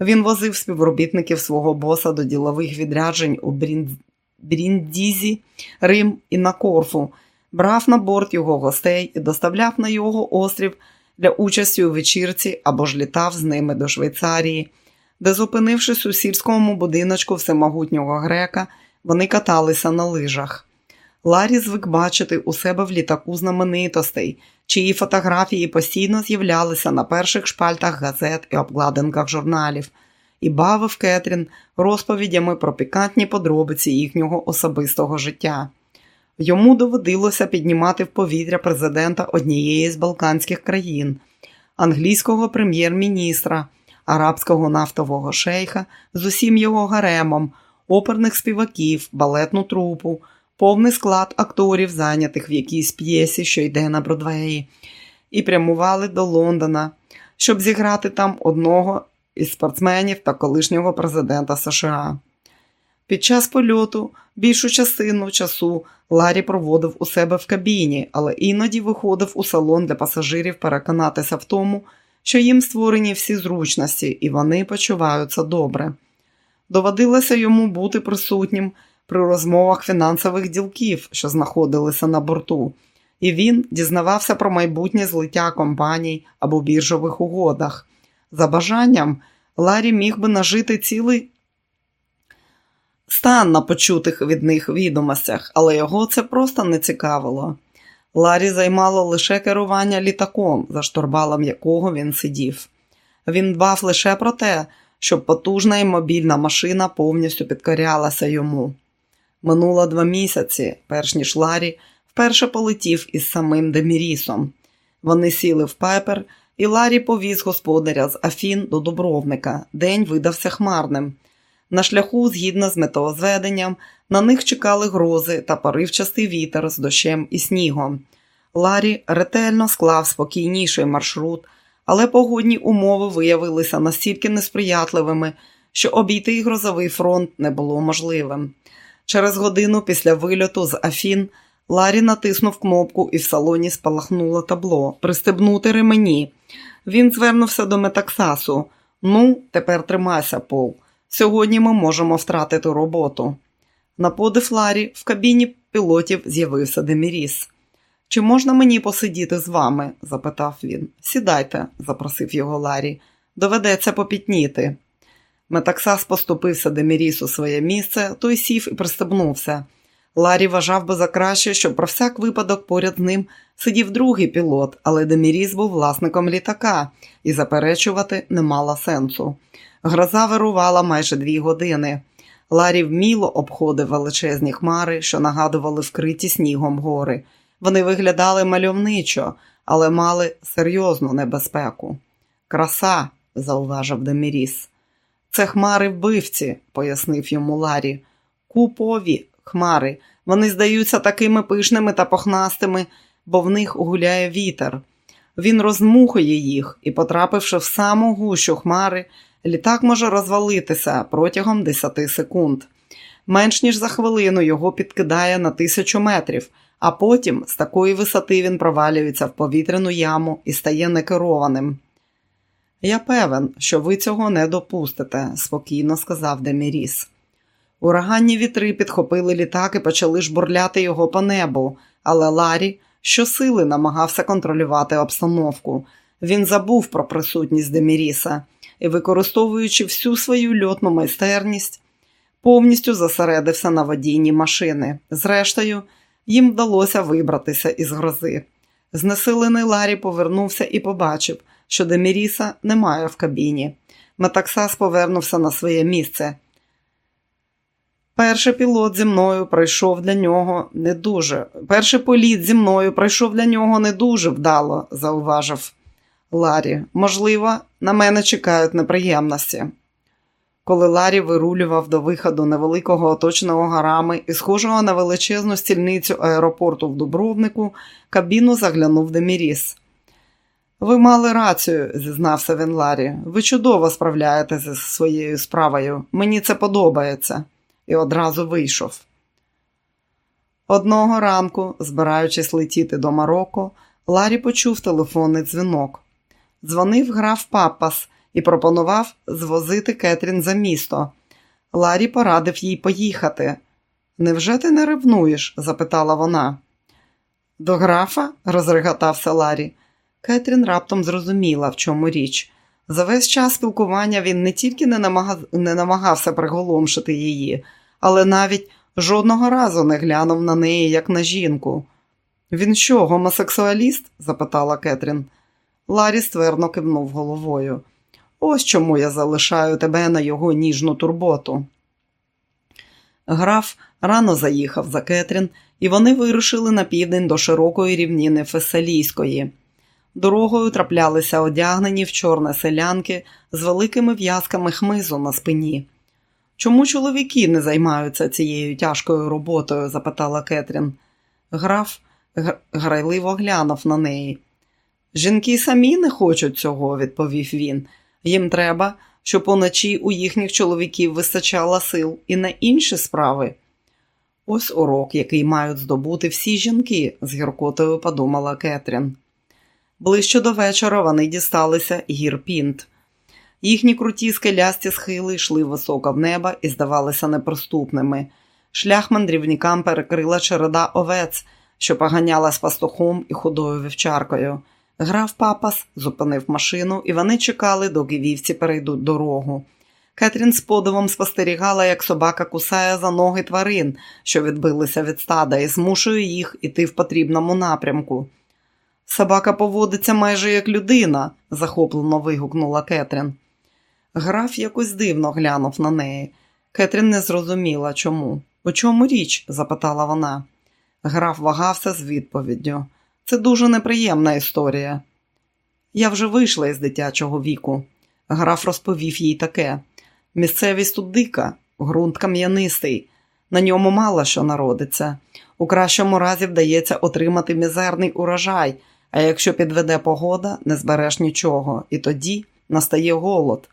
Він возив співробітників свого боса до ділових відряджень у Брін... Бріндізі, Рим і на Корфу, брав на борт його гостей і доставляв на його острів для участі у вечірці або ж літав з ними до Швейцарії, де, зупинившись у сільському будиночку всемогутнього грека, вони каталися на лижах. Ларі звик бачити у себе в літаку знаменитостей, чиї фотографії постійно з'являлися на перших шпальтах газет і обкладинках журналів, і бавив Кетрін розповідями про пікантні подробиці їхнього особистого життя. Йому доводилося піднімати в повітря президента однієї з Балканських країн, англійського прем'єр-міністра, арабського нафтового шейха з усім його гаремом, оперних співаків, балетну трупу, повний склад акторів, зайнятих в якійсь п'єсі, що йде на Бродвеї, і прямували до Лондона, щоб зіграти там одного із спортсменів та колишнього президента США. Під час польоту більшу частину часу Ларі проводив у себе в кабіні, але іноді виходив у салон для пасажирів переконатися в тому, що їм створені всі зручності і вони почуваються добре. Доводилося йому бути присутнім при розмовах фінансових ділків, що знаходилися на борту, і він дізнавався про майбутнє злиття компаній або біржових угодах. За бажанням Ларі міг би нажити цілий стан на почутих від них відомостях, але його це просто не цікавило. Ларі займало лише керування літаком, за штурбалом якого він сидів. Він дбав лише про те, щоб потужна і мобільна машина повністю підкорялася йому. Минуло два місяці, перш ніж Ларі вперше полетів із самим Демірісом. Вони сіли в пепер, і Ларі повіз господаря з Афін до Дубровника. День видався хмарним. На шляху, згідно з метеозведенням, на них чекали грози та поривчастий вітер з дощем і снігом. Ларі ретельно склав спокійніший маршрут, але погодні умови виявилися настільки несприятливими, що обійти грозовий фронт не було можливим. Через годину після вильоту з Афін Ларі натиснув кнопку і в салоні спалахнуло табло Пристебнути ремені. Він звернувся до Метаксасу. Ну, тепер тримайся, Пол. Сьогодні ми можемо втратити роботу. На подив Ларі в кабіні пілотів з'явився Деміріс. Чи можна мені посидіти з вами? запитав він. Сідайте, запросив його Ларі. Доведеться попітніти. Метаксас поступився Демірісу своє місце, той сів і пристебнувся. Ларі вважав би за краще, щоб про всяк випадок поряд з ним сидів другий пілот, але Деміріс був власником літака, і заперечувати не мало сенсу. Гроза вирувала майже дві години. Ларі вміло обходив величезні хмари, що нагадували вкриті снігом гори. Вони виглядали мальовничо, але мали серйозну небезпеку. Краса, зауважив Деміріс. Це хмари вбивці, пояснив йому Ларі. Купові хмари. Вони здаються такими пишними та похнастими, бо в них гуляє вітер. Він розмухує їх і, потрапивши в саму гущу хмари, літак може розвалитися протягом 10 секунд. Менш ніж за хвилину його підкидає на тисячу метрів, а потім з такої висоти він провалюється в повітряну яму і стає некерованим. Я певен, що ви цього не допустите, спокійно сказав Деміріс. Ураганні вітри підхопили літак і почали жбурляти його по небу, але Ларі щосили намагався контролювати обстановку. Він забув про присутність Деміріса і, використовуючи всю свою льотну майстерність, повністю зосередився на водійні машини. Зрештою, їм вдалося вибратися із грози. Знесилений Ларі повернувся і побачив, що Деміріса немає в кабіні. Метаксас повернувся на своє місце. Перший пілот зі мною пройшов для нього не дуже. Перший політ зі мною пройшов для нього не дуже вдало, зауважив Ларі. Можливо, на мене чекають неприємності. Коли Ларі вирулював до виходу невеликого оточеного горами і схожого на величезну стільницю аеропорту в Дубровнику, кабіну заглянув Деміріс. Ви мали рацію, зізнався він Ларі. Ви чудово справляєтеся зі своєю справою. Мені це подобається і одразу вийшов. Одного ранку, збираючись летіти до Марокко, Ларі почув телефонний дзвінок. Дзвонив граф Папас і пропонував звозити Кетрін за місто. Ларі порадив їй поїхати. Невже ти не ревнуєш? запитала вона. До графа? розреготався Ларі. Кетрін раптом зрозуміла, в чому річ. За весь час спілкування він не тільки не, намагав... не намагався приголомшити її, але навіть жодного разу не глянув на неї, як на жінку. Він що, гомосексуаліст? запитала Кетрін. Ларі ствердно кивнув головою. Ось чому я залишаю тебе на його ніжну турботу. Граф рано заїхав за Кетрін, і вони вирушили на південь до широкої рівніни Фесалійської. Дорогою траплялися одягнені в чорне селянки з великими в'язками хмизу на спині. Чому чоловіки не займаються цією тяжкою роботою? запитала Кетрін. Граф грайливо глянув на неї. Жінки самі не хочуть цього, відповів він. Їм треба, щоб уночі у їхніх чоловіків вистачало сил і на інші справи. Ось урок, який мають здобути всі жінки, з гіркотою подумала Кетрін. Ближче до вечора вони дісталися гір Пінт. Їхні круті скелясті схили йшли високо в небо і здавалися неприступними. Шлях мандрівникам перекрила череда овець, що поганяла з пастухом і худою вівчаркою. Граф папас зупинив машину, і вони чекали, доки вівці перейдуть дорогу. Кетрін з подивом спостерігала, як собака кусає за ноги тварин, що відбилися від стада, і змушує їх іти в потрібному напрямку. Собака поводиться майже як людина, захоплено вигукнула Кетрін. Граф якось дивно глянув на неї. Кетрін не зрозуміла чому. У чому річ? запитала вона. Граф вагався з відповіддю. Це дуже неприємна історія. Я вже вийшла із дитячого віку. Граф розповів їй таке. Місцевість тут дика, ґрунт кам'янистий, на ньому мало що народиться. У кращому разі вдається отримати мізерний урожай, а якщо підведе погода, не збереш нічого, і тоді настає голод.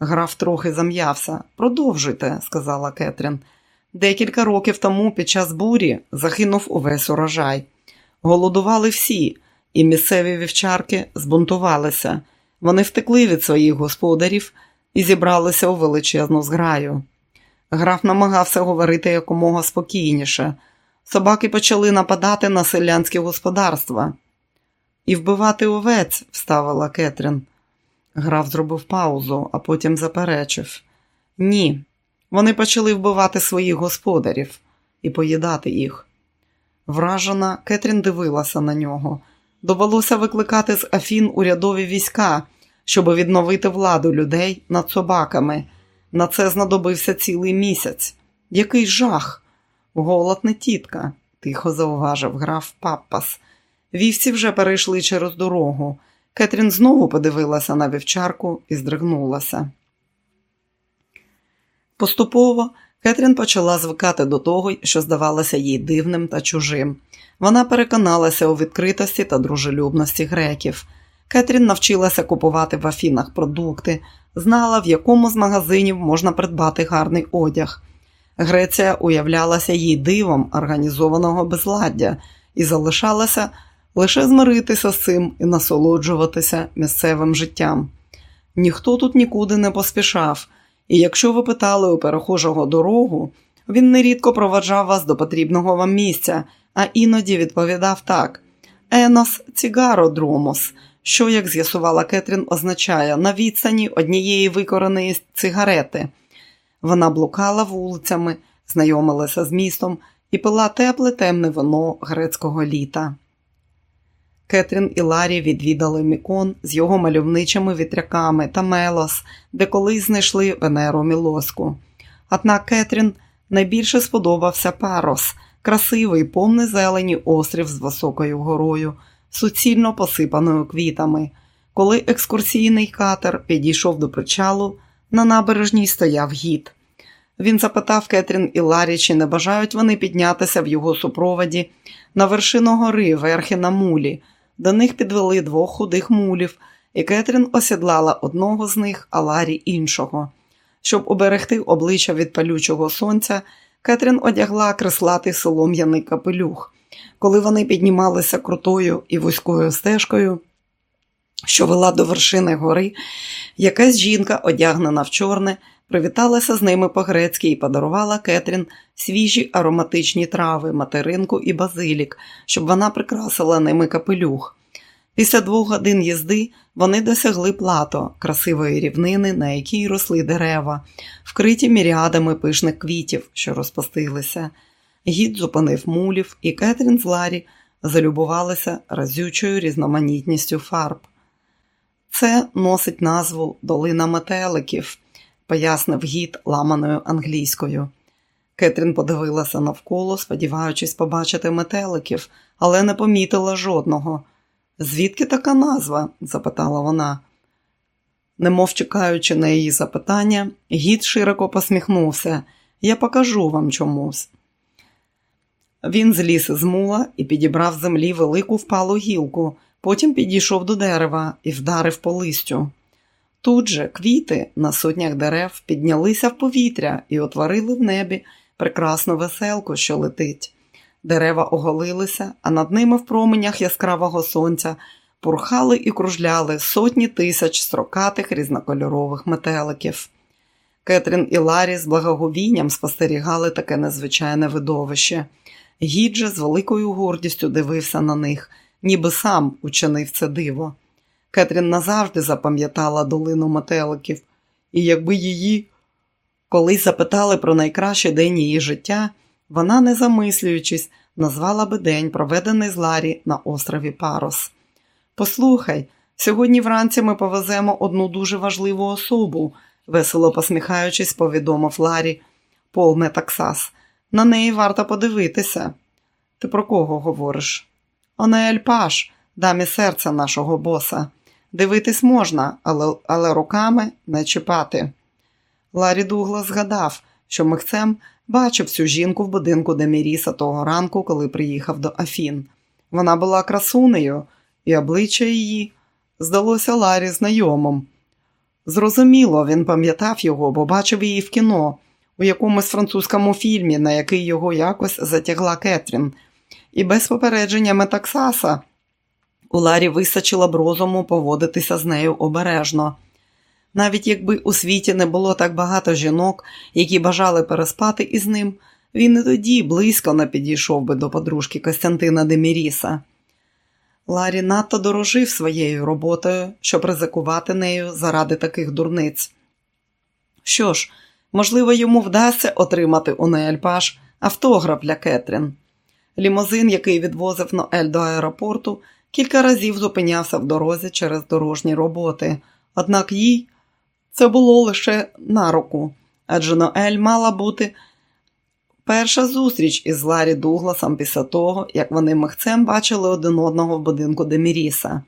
Граф трохи зам'явся. Продовжуйте, сказала Кетрін. Декілька років тому під час бурі загинув увесь урожай. Голодували всі, і місцеві вівчарки збунтувалися. Вони втекли від своїх господарів і зібралися у величезну зграю. Граф намагався говорити якомога спокійніше. Собаки почали нападати на селянські господарства. І вбивати овець, вставила Кетрін. Граф зробив паузу, а потім заперечив. Ні, вони почали вбивати своїх господарів і поїдати їх. Вражена, Кетрін дивилася на нього. Довелося викликати з Афін урядові війська, щоб відновити владу людей над собаками. На це знадобився цілий місяць. Який жах! Голод не тітка, тихо зауважив граф Паппас. Вівці вже перейшли через дорогу. Кетрін знову подивилася на вівчарку і здригнулася. Поступово Кетрін почала звикати до того, що здавалося їй дивним та чужим. Вона переконалася у відкритості та дружелюбності греків. Кетрін навчилася купувати в Афінах продукти, знала, в якому з магазинів можна придбати гарний одяг. Греція уявлялася їй дивом організованого безладдя і залишалася лише змиритися з цим і насолоджуватися місцевим життям. Ніхто тут нікуди не поспішав, і якщо ви питали у перехожого дорогу, він нерідко проваджав вас до потрібного вам місця, а іноді відповідав так: Енос цігаро дромос, що, як з'ясувала Кетрін, означає на відстані однієї викореної цигарети. Вона блукала вулицями, знайомилася з містом і пила тепле темне вино грецького літа. Кетрін і Ларі відвідали Мікон з його мальовничими вітряками та Мелос, де колись знайшли Венеру Мілоску. Однак Кетрін найбільше сподобався Парос, красивий, повний зелені острів з високою горою, суцільно посипаною квітами. Коли екскурсійний катер підійшов до причалу, на набережній стояв гід. Він запитав Кетрін і Ларі, чи не бажають вони піднятися в його супроводі на вершину гори верхи на мулі. До них підвели двох худих мулів, і Кетрін осідлала одного з них, а Ларі іншого. Щоб уберегти обличчя від палючого сонця, Кетрін одягла креслатий солом'яний капелюх. Коли вони піднімалися крутою і вузькою стежкою, що вела до вершини гори, якась жінка, одягнена в чорне, привіталася з ними по-грецьки і подарувала Кетрін свіжі ароматичні трави, материнку і базилік, щоб вона прикрасила ними капелюх. Після двох годин їзди вони досягли плато, красивої рівнини, на якій росли дерева, вкриті міріадами пишних квітів, що розпустилися. Гід зупинив мулів, і Кетрін з Ларі залюбувалися разючою різноманітністю фарб. Це носить назву Долина метеликів, пояснив гід ламаною англійською. Кетрін подивилася навколо, сподіваючись побачити метеликів, але не помітила жодного. Звідки така назва? запитала вона. Немов чекаючи на її запитання, гід широко посміхнувся. Я покажу вам чомусь. Він зліз з мула і підібрав землі велику впалу гілку, потім підійшов до дерева і вдарив по листю. Тут же квіти на сотнях дерев піднялися в повітря і утворили в небі прекрасну веселку, що летить. Дерева оголилися, а над ними в променях яскравого сонця пурхали і кружляли сотні тисяч строкатих різнокольорових метеликів. Кетрін і Ларі з благоговінням спостерігали таке незвичайне видовище. Гіджа з великою гордістю дивився на них, ніби сам учинив це диво. Кетрін назавжди запам'ятала долину метеликів, і якби її колись запитали про найкращий день її життя, вона, не замислюючись, назвала би день, проведений з Ларі на острові Парос. Послухай, сьогодні вранці ми повеземо одну дуже важливу особу, весело посміхаючись, повідомив Ларі Пол Метаксас. На неї варто подивитися. Ти про кого говориш? Онеель Паш, дамі серця нашого боса. Дивитись можна, але але руками не чіпати. Ларі Дуглас згадав, що михцем бачив цю жінку в будинку Деміріса того ранку, коли приїхав до Афін. Вона була красунею, і обличчя її здалося Ларі знайомим. Зрозуміло, він пам'ятав його, бо бачив її в кіно, у якомусь французькому фільмі, на який його якось затягла Кетрін. І без попередження Метаксаса у Ларі висачила б розуму поводитися з нею обережно. Навіть якби у світі не було так багато жінок, які бажали переспати із ним, він і тоді близько не підійшов би до подружки Костянтина Деміріса. Ларі надто дорожив своєю роботою, щоб ризикувати нею заради таких дурниць. Що ж, можливо, йому вдасться отримати у Неельпаш автограф для Кетрін. Лімозин, який відвозив Ноель до аеропорту, кілька разів зупинявся в дорозі через дорожні роботи, однак їй це було лише на руку, адже Ноель мала бути перша зустріч із Ларі Дугласом після того, як вони михцем бачили один одного в будинку Деміріса.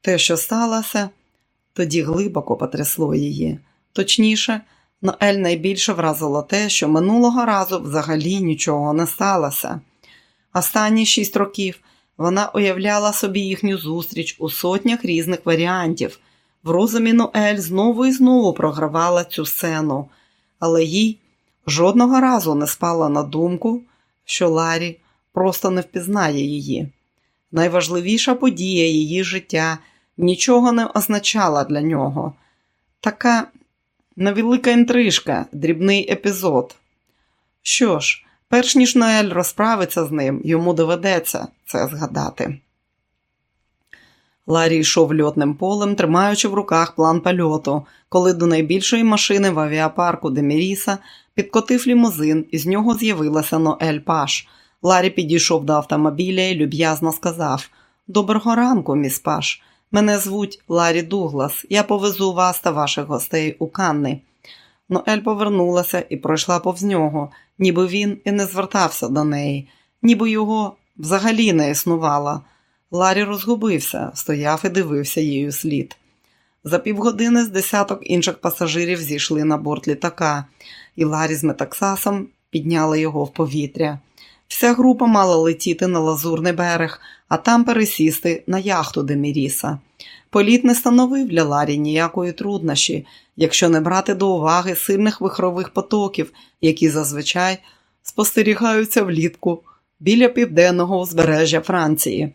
Те, що сталося, тоді глибоко потрясло її. Точніше, Ноель найбільше вразило те, що минулого разу взагалі нічого не сталося. Останні шість років вона уявляла собі їхню зустріч у сотнях різних варіантів. В розумі Ноель знову і знову програвала цю сцену, але їй жодного разу не спала на думку, що Ларі просто не впізнає її. Найважливіша подія її життя нічого не означала для нього. Така невелика інтрижка, дрібний епізод. Що ж, перш ніж Ноель розправиться з ним, йому доведеться це згадати. Ларі йшов льотним полем, тримаючи в руках план польоту, коли до найбільшої машини в авіапарку Деміріса підкотив лімузин, і з нього з'явилася Ноель Паш. Ларі підійшов до автомобіля і люб'язно сказав: Доброго ранку, міс Паш. Мене звуть Ларі Дуглас. Я повезу вас та ваших гостей у Канни. Ноель повернулася і пройшла повз нього, ніби він і не звертався до неї, ніби його взагалі не існувало. Ларі розгубився, стояв і дивився її слід. За півгодини з десяток інших пасажирів зійшли на борт літака, і Ларі з Метаксасом підняли його в повітря. Вся група мала летіти на лазурний берег, а там пересісти на яхту Деміріса. Політ не становив для Ларі ніякої труднощі, якщо не брати до уваги сильних вихрових потоків, які зазвичай спостерігаються влітку біля південного узбережжя Франції.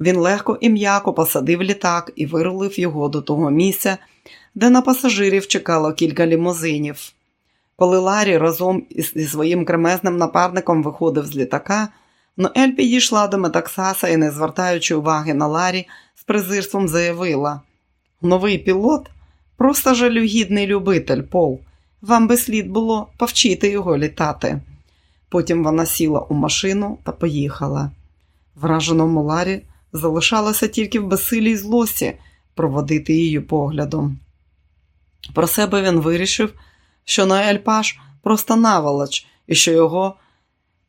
Він легко і м'яко посадив літак і вирулив його до того місця, де на пасажирів чекало кілька лімузинів. Коли Ларі разом зі своїм кремезним напарником виходив з літака, Ноель підійшла до Метаксаса і, не звертаючи уваги на Ларі, з презирством заявила: Новий пілот просто жалюгідний любитель, Пол. Вам би слід було повчити його літати. Потім вона сіла у машину та поїхала. Враженому Ларі залишалося тільки в безсилій злості проводити її поглядом. Про себе він вирішив, що Ноель Паш просто наволоч і що його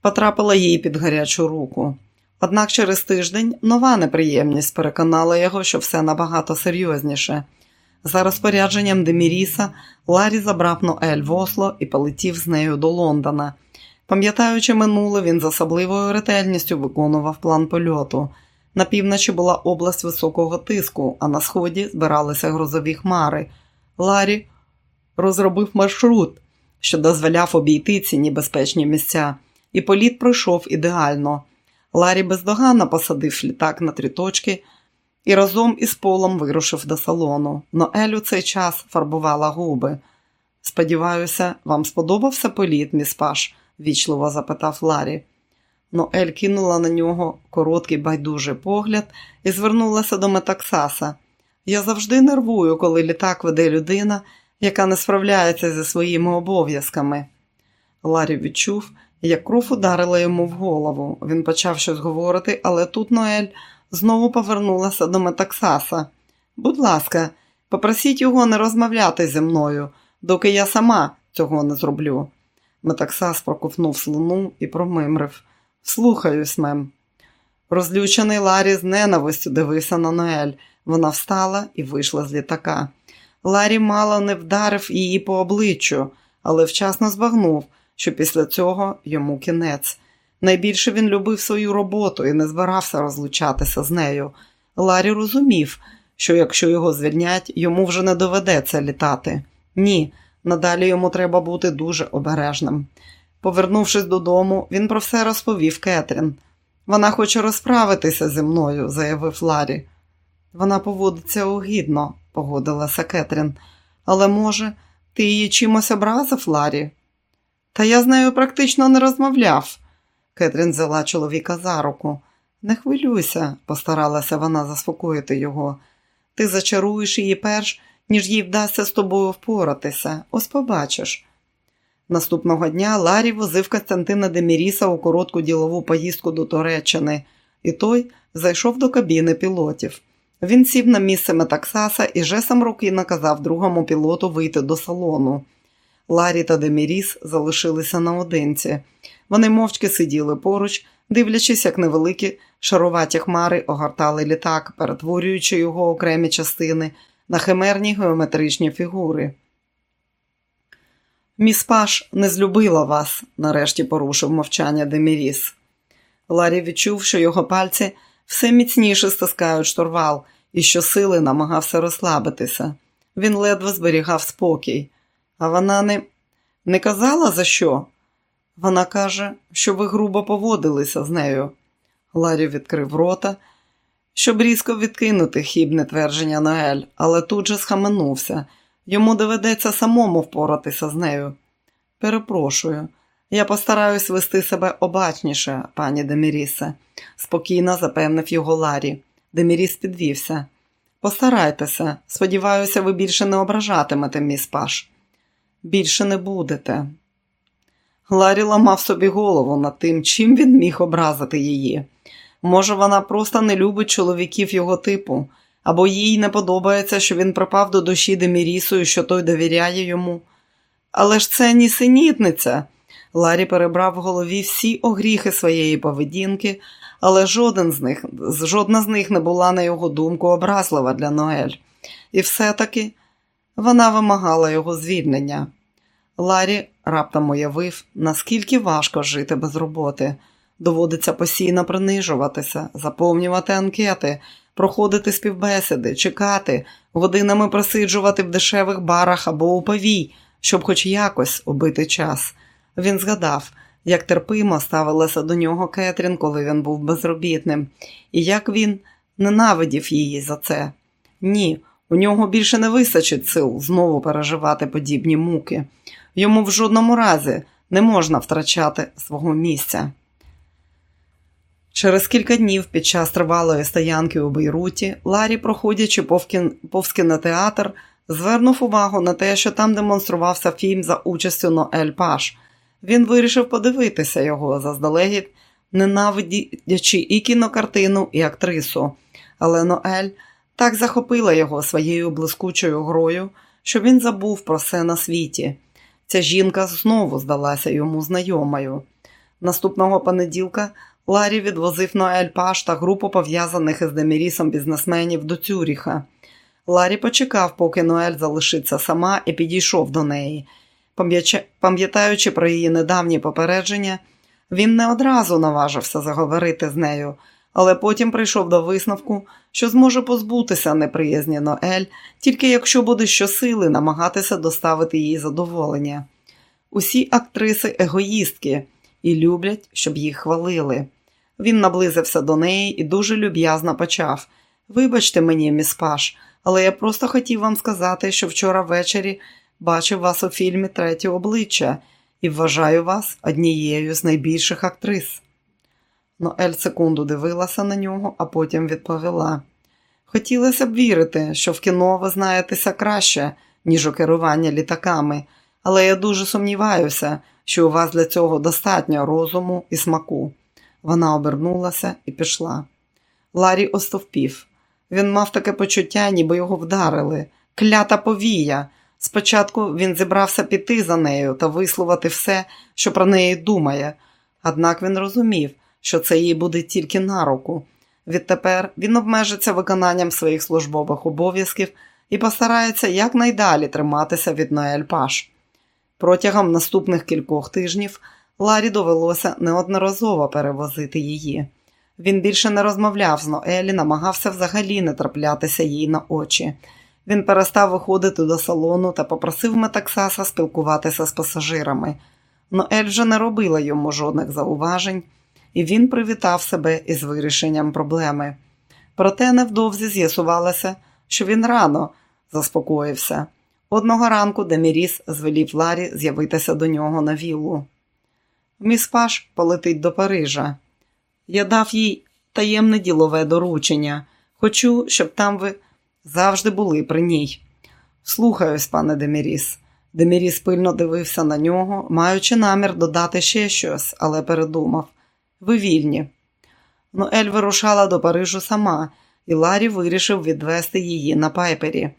потрапила їй під гарячу руку. Однак через тиждень нова неприємність переконала його, що все набагато серйозніше. За розпорядженням Деміріса Ларі забрав Ноель в Осло і полетів з нею до Лондона. Пам'ятаючи минуле, він з особливою ретельністю виконував план польоту. На півночі була область високого тиску, а на сході збиралися грозові хмари. Ларі розробив маршрут, що дозволяв обійти ці небезпечні місця, і політ пройшов ідеально. Ларі бездоганно посадив літак на три точки і разом із полом вирушив до салону. Ноель у цей час фарбувала губи. Сподіваюся, вам сподобався політ, міс Паш? вічливо запитав Ларі. Ноель кинула на нього короткий байдужий погляд і звернулася до Метаксаса. Я завжди нервую, коли літак веде людина, яка не справляється зі своїми обов'язками. Ларі відчув, як кров ударила йому в голову. Він почав щось говорити, але тут Ноель знову повернулася до Метаксаса. Будь ласка, попросіть його не розмовляти зі мною, доки я сама цього не зроблю. Метаксас проковнув слуну і промимрив. Слухаюсь, мем. Розлючений Ларі з ненавистю дивився на Ноель. Вона встала і вийшла з літака. Ларі мало не вдарив її по обличчю, але вчасно збагнув, що після цього йому кінець. Найбільше він любив свою роботу і не збирався розлучатися з нею. Ларі розумів, що якщо його звільнять, йому вже не доведеться літати. Ні, надалі йому треба бути дуже обережним. Повернувшись додому, він про все розповів Кетрін. Вона хоче розправитися зі мною, заявив Ларі. Вона поводиться огідно, погодилася Кетрін. Але, може, ти її чимось образив, Ларі? Та я з нею практично не розмовляв. Кетрін взяла чоловіка за руку. Не хвилюйся, постаралася вона заспокоїти його. Ти зачаруєш її перш, ніж їй вдасться з тобою впоратися. Ось побачиш. Наступного дня Ларі возив Костянтина Деміріса у коротку ділову поїздку до Туреччини, і той зайшов до кабіни пілотів. Він сів на місце Метаксаса і жесом руки наказав другому пілоту вийти до салону. Ларі та Деміріс залишилися наодинці. Вони мовчки сиділи поруч, дивлячись, як невеликі шаруваті хмари огортали літак, перетворюючи його окремі частини на химерні геометричні фігури. Міс Паш не злюбила вас, нарешті порушив мовчання Деміріс. Ларі відчув, що його пальці все міцніше стискають штурвал і що сили намагався розслабитися. Він ледве зберігав спокій. А вона не не казала за що? Вона каже, що ви грубо поводилися з нею. Ларі відкрив рота, щоб різко відкинути хібне твердження Ноель, але тут же схаменувся. Йому доведеться самому впоратися з нею. Перепрошую, я постараюсь вести себе обачніше, пані Демірісе, спокійно запевнив його Ларі. Деміріс підвівся. Постарайтеся, сподіваюся, ви більше не ображатимете, міс Паш. Більше не будете. Ларі ламав собі голову над тим, чим він міг образити її. Може, вона просто не любить чоловіків його типу, або їй не подобається, що він припав до душі Демірісою, що той довіряє йому. Але ж це нісенітниця. Ларі перебрав в голові всі огріхи своєї поведінки, але жоден з них, жодна з них не була, на його думку, образлива для Ноель. І все-таки вона вимагала його звільнення. Ларі раптом уявив, наскільки важко жити без роботи. Доводиться постійно принижуватися, заповнювати анкети, проходити співбесіди, чекати, годинами просиджувати в дешевих барах або у повій, щоб хоч якось убити час. Він згадав, як терпимо ставилася до нього Кетрін, коли він був безробітним, і як він ненавидів її за це. Ні, у нього більше не вистачить сил знову переживати подібні муки. Йому в жодному разі не можна втрачати свого місця. Через кілька днів під час тривалої стоянки у Бейруті Ларі, проходячи повз кінотеатр, звернув увагу на те, що там демонструвався фільм за участю Ноель Паш. Він вирішив подивитися його заздалегідь, ненавидячи і кінокартину, і актрису. Але Ноель так захопила його своєю блискучою грою, що він забув про все на світі. Ця жінка знову здалася йому знайомою. Наступного понеділка Ларі відвозив Ноель Паш та групу пов'язаних із Демірісом бізнесменів до Цюріха. Ларі почекав, поки Ноель залишиться сама, і підійшов до неї. Пам'ятаючи про її недавні попередження, він не одразу наважився заговорити з нею, але потім прийшов до висновку, що зможе позбутися неприязні Ноель, тільки якщо буде щосили намагатися доставити їй задоволення. Усі актриси егоїстки і люблять, щоб їх хвалили. Він наблизився до неї і дуже люб'язно почав. Вибачте мені, міс Паш, але я просто хотів вам сказати, що вчора ввечері бачив вас у фільмі Третє обличчя і вважаю вас однією з найбільших актрис. Ноель секунду дивилася на нього, а потім відповіла. Хотілося б вірити, що в кіно ви знаєтеся краще, ніж у керування літаками, але я дуже сумніваюся, що у вас для цього достатньо розуму і смаку. Вона обернулася і пішла. Ларі остовпів. Він мав таке почуття, ніби його вдарили. Клята повія. Спочатку він зібрався піти за нею та висловити все, що про неї думає, однак він розумів, що це їй буде тільки на руку. Відтепер він обмежиться виконанням своїх службових обов'язків і постарається якнайдалі триматися від Ноель Паш. Протягом наступних кількох тижнів Ларі довелося неодноразово перевозити її. Він більше не розмовляв з Ноелі, намагався взагалі не траплятися їй на очі. Він перестав виходити до салону та попросив Метаксаса спілкуватися з пасажирами. Ноель вже не робила йому жодних зауважень, і він привітав себе із вирішенням проблеми. Проте невдовзі з'ясувалося, що він рано заспокоївся. Одного ранку Деміріс звелів Ларі з'явитися до нього на віллу. Міс Паш полетить до Парижа. Я дав їй таємне ділове доручення. Хочу, щоб там ви завжди були при ній. Слухаюсь, пане Деміріс. Деміріс пильно дивився на нього, маючи намір додати ще щось, але передумав ви вільні. Ноель вирушала до Парижу сама, і Ларі вирішив відвести її на пайпері.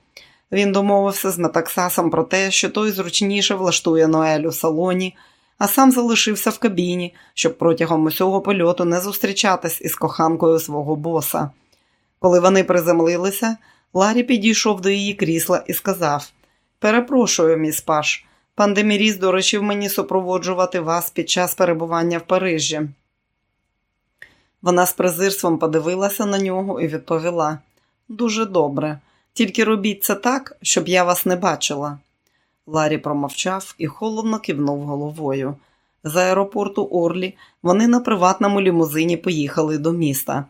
Він домовився з Метаксасом про те, що той зручніше влаштує Ноель у салоні, а сам залишився в кабіні, щоб протягом усього польоту не зустрічатись із коханкою свого боса. Коли вони приземлилися, Ларі підійшов до її крісла і сказав: Перепрошую, міс Паш, пан Деміріс доручив мені супроводжувати вас під час перебування в Парижі. Вона з презирством подивилася на нього і відповіла: Дуже добре, тільки робіть це так, щоб я вас не бачила. Ларі промовчав і холодно кивнув головою. З аеропорту Орлі вони на приватному лімузині поїхали до міста.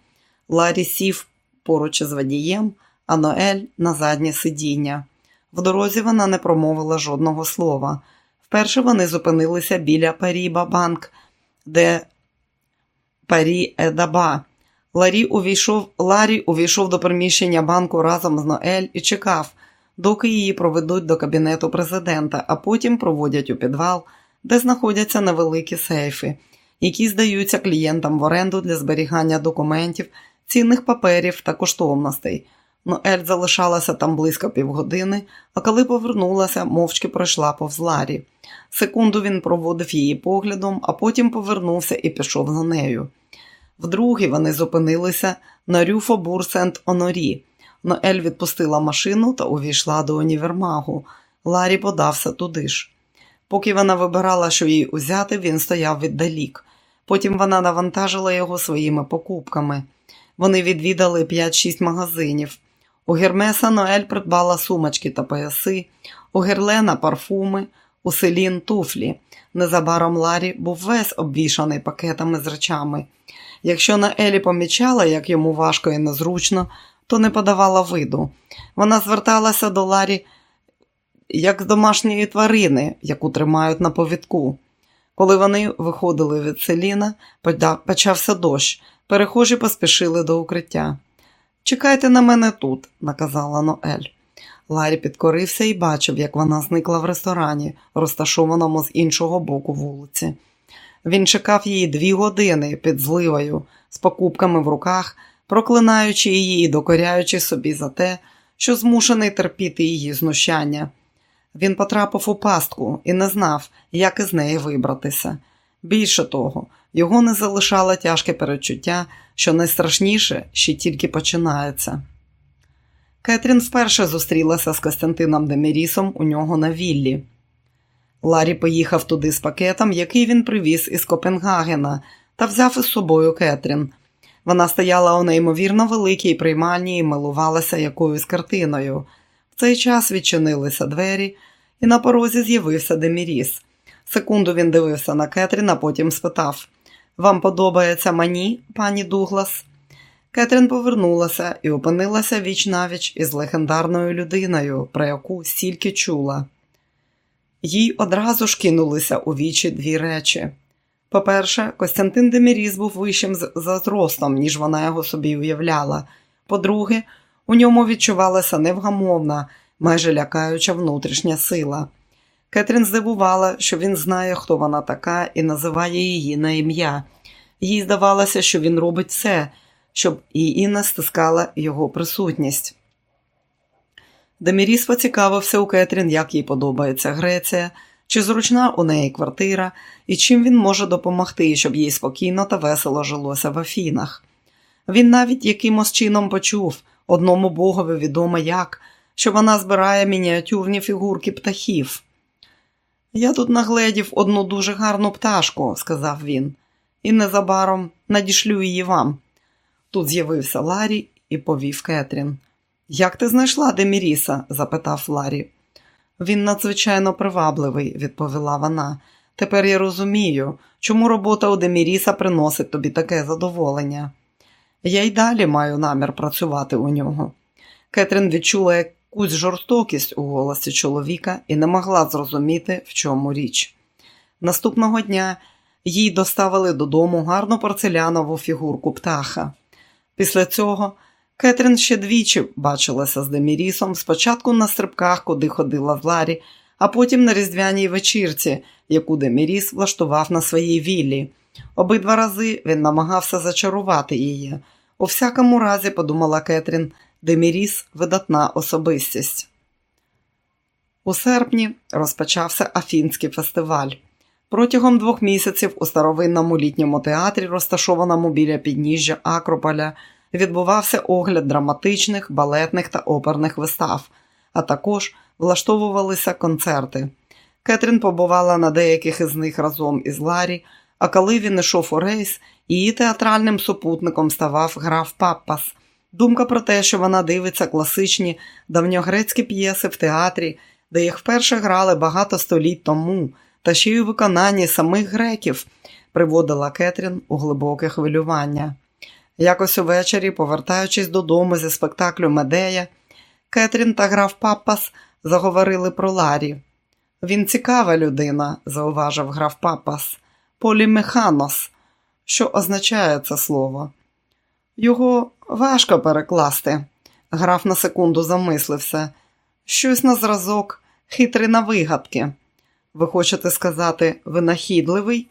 Ларі сів поруч із водієм, а Ноель на заднє сидіння. В дорозі вона не промовила жодного слова. Вперше вони зупинилися біля Паріба Банк, де Парі Едаба. Ларі увійшов, Ларі увійшов до приміщення банку разом з Ноель і чекав, доки її проведуть до кабінету президента, а потім проводять у підвал, де знаходяться невеликі сейфи, які здаються клієнтам в оренду для зберігання документів, цінних паперів та коштовностей. Ноель залишалася там близько півгодини, а коли повернулася, мовчки пройшла повз Ларі. Секунду він проводив її поглядом, а потім повернувся і пішов за нею. Вдруге вони зупинилися на Рюфобур Сент Онорі. Ноель відпустила машину та увійшла до універмагу. Ларі подався туди ж. Поки вона вибирала, що їй узяти, він стояв віддалік. Потім вона навантажила його своїми покупками. Вони відвідали 5-6 магазинів. У Гермеса Ноель придбала сумочки та пояси, у Герлена парфуми, у селін туфлі. Незабаром Ларі був весь обвішаний пакетами з речами. Якщо на Елі помічала, як йому важко і незручно, то не подавала виду. Вона зверталася до Ларі як з домашньої тварини, яку тримають на повідку. Коли вони виходили від селіна, почався дощ. Перехожі поспішили до укриття. Чекайте на мене тут, наказала Ноель. Ларі підкорився і бачив, як вона зникла в ресторані, розташованому з іншого боку вулиці. Він чекав її дві години під зливою, з покупками в руках, проклинаючи її і докоряючи собі за те, що змушений терпіти її знущання. Він потрапив у пастку і не знав, як із неї вибратися. Більше того, його не залишало тяжке перечуття, що найстрашніше ще тільки починається. Кетрін вперше зустрілася з Костянтином Демірісом у нього на віллі. Ларі поїхав туди з пакетом, який він привіз із Копенгагена, та взяв із собою Кетрін. Вона стояла у неймовірно великій приймальні і милувалася якоюсь картиною. В цей час відчинилися двері, і на порозі з'явився Деміріс. Секунду він дивився на Кетрін, а потім спитав: Вам подобається мені, пані Дуглас? Кетрін повернулася і опинилася віч навіч із легендарною людиною, про яку стільки чула. Їй одразу ж кинулися у вічі дві речі. По-перше, Костянтин Деміріс був вищим за зростом, ніж вона його собі уявляла. По-друге, у ньому відчувалася невгамовна, майже лякаюча внутрішня сила. Кетрін здивувала, що він знає, хто вона така, і називає її на ім'я. Їй здавалося, що він робить все, щоб її не стискала його присутність. Деміріс поцікавився у Кетрін, як їй подобається Греція, чи зручна у неї квартира, і чим він може допомогти, щоб їй спокійно та весело жилося в Афінах. Він навіть якимось чином почув одному богові відомо як, що вона збирає мініатюрні фігурки птахів. Я тут нагледів одну дуже гарну пташку, сказав він, і незабаром надішлю її вам. Тут з'явився Ларі і повів Кетрін. Як ти знайшла Деміріса? запитав Ларі. Він надзвичайно привабливий, відповіла вона. Тепер я розумію, чому робота у Деміріса приносить тобі таке задоволення. Я й далі маю намір працювати у нього. Кетрін відчула якусь жорстокість у голосі чоловіка і не могла зрозуміти, в чому річ. Наступного дня їй доставили додому гарну порцелянову фігурку птаха. Після цього Кетрін ще двічі бачилася з Демірісом, спочатку на стрибках, куди ходила в Ларі, а потім на різдвяній вечірці, яку Деміріс влаштував на своїй віллі. Обидва рази він намагався зачарувати її. У всякому разі, подумала Кетрін, Деміріс видатна особистість. У серпні розпочався Афінський фестиваль. Протягом двох місяців у старовинному літньому театрі, розташованому біля підніжжя Акрополя, відбувався огляд драматичних, балетних та оперних вистав, а також влаштовувалися концерти. Кетрін побувала на деяких із них разом із Ларі, а коли він ішов у рейс, її театральним супутником ставав граф Паппас. Думка про те, що вона дивиться класичні давньогрецькі п'єси в театрі, де їх вперше грали багато століть тому, та ще й у виконанні самих греків, приводила Кетрін у глибоке хвилювання. Якось увечері, повертаючись додому зі спектаклю Медея, Кетрін та граф Паппас заговорили про Ларі. Він цікава людина, зауважив граф Паппас, полімеханос, що означає це слово. Його важко перекласти. Граф на секунду замислився. Щось на зразок, хитрий на вигадки. Ви хочете сказати, винахідливий?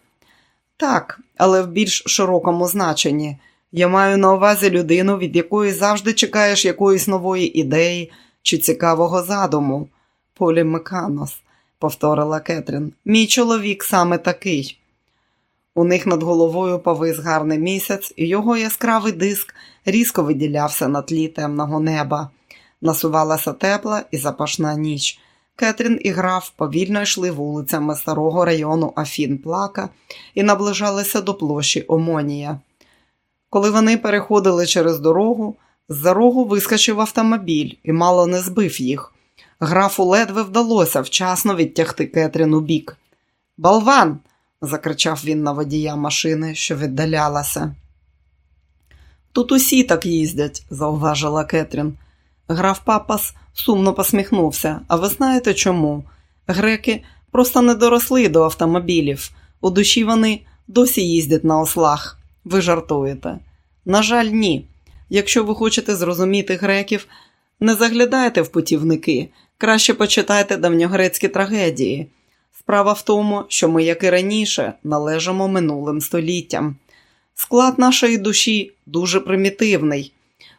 Так, але в більш широкому значенні. Я маю на увазі людину, від якої завжди чекаєш якоїсь нової ідеї чи цікавого задуму. Полі Меканос, повторила Кетрін. Мій чоловік саме такий. У них над головою повис гарний місяць, і його яскравий диск різко виділявся на тлі темного неба. Насувалася тепла і запашна ніч. Кетрін і граф повільно йшли вулицями старого району Афін Плака і наближалися до площі Омонія. Коли вони переходили через дорогу, з-за рогу вискочив автомобіль і мало не збив їх. Графу ледве вдалося вчасно відтягти Кетрін у бік. Балван! закричав він на водія машини, що віддалялася. Тут усі так їздять, зауважила Кетрін. Граф Папас сумно посміхнувся. А ви знаєте чому? Греки просто не доросли до автомобілів. У душі вони досі їздять на ослах. Ви жартуєте? На жаль, ні. Якщо ви хочете зрозуміти греків, не заглядайте в путівники, краще почитайте давньогрецькі трагедії. Справа в тому, що ми, як і раніше, належимо минулим століттям. Склад нашої душі дуже примітивний.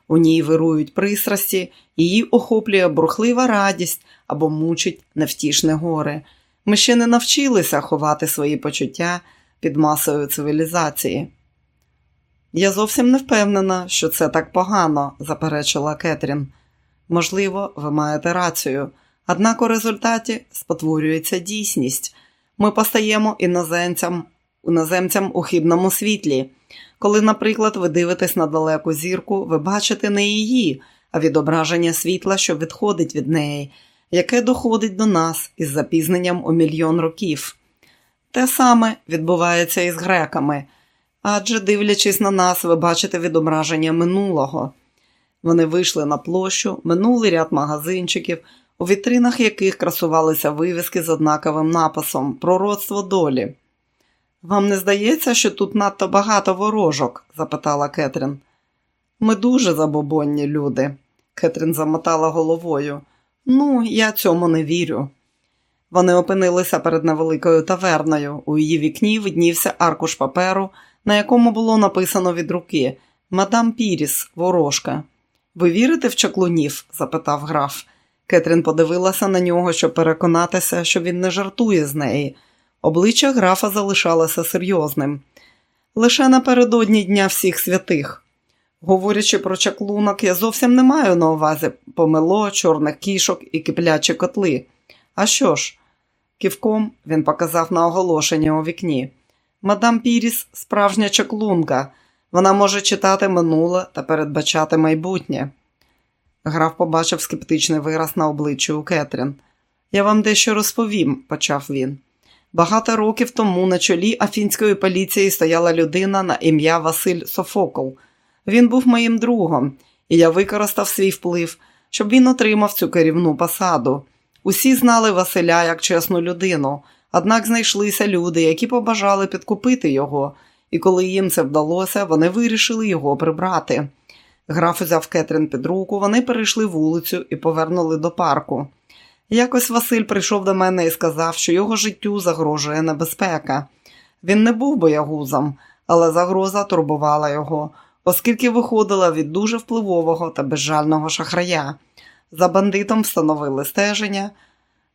У ній вирують пристрасті, її охоплює бурхлива радість або мучить невтішне горе. Ми ще не навчилися ховати свої почуття під масою цивілізації. Я зовсім не впевнена, що це так погано, заперечила Кетрін. Можливо, ви маєте рацію, однак у результаті спотворюється дійсність. Ми постаємо іноземцям, іноземцям у хибному світлі. Коли, наприклад, ви дивитесь на далеку зірку, ви бачите не її, а відображення світла, що відходить від неї, яке доходить до нас із запізненням у мільйон років. Те саме відбувається і з греками адже, дивлячись на нас, ви бачите відображення минулого. Вони вийшли на площу, минулий ряд магазинчиків, у вітринах яких красувалися вивіски з однаковим написом Пророцтво долі. Вам не здається, що тут надто багато ворожок? запитала Кетрін. Ми дуже забобонні люди. Кетрін замотала головою. Ну, я цьому не вірю. Вони опинилися перед невеликою таверною. У її вікні виднівся аркуш паперу, на якому було написано від руки Мадам Піріс, ворожка. Ви вірите в чаклунів? запитав граф. Кетрін подивилася на нього, щоб переконатися, що він не жартує з неї. Обличчя графа залишалося серйозним. Лише напередодні Дня всіх святих. Говорячи про чаклунок, я зовсім не маю на увазі помило, чорних кішок і киплячі котли. А що ж? Ківком він показав на оголошення у вікні. Мадам Піріс справжня чаклунка. Вона може читати минуле та передбачати майбутнє. Граф побачив скептичний вираз на обличчі у Кетрін. Я вам дещо розповім, почав він. Багато років тому на чолі афінської поліції стояла людина на ім'я Василь Софокл. Він був моїм другом, і я використав свій вплив, щоб він отримав цю керівну посаду. Усі знали Василя як чесну людину, однак знайшлися люди, які побажали підкупити його, і коли їм це вдалося, вони вирішили його прибрати. Граф узяв Кетрін під руку, вони перейшли вулицю і повернули до парку. Якось Василь прийшов до мене і сказав, що його життю загрожує небезпека. Він не був боягузом, але загроза турбувала його, оскільки виходила від дуже впливового та безжального шахрая. За бандитом встановили стеження,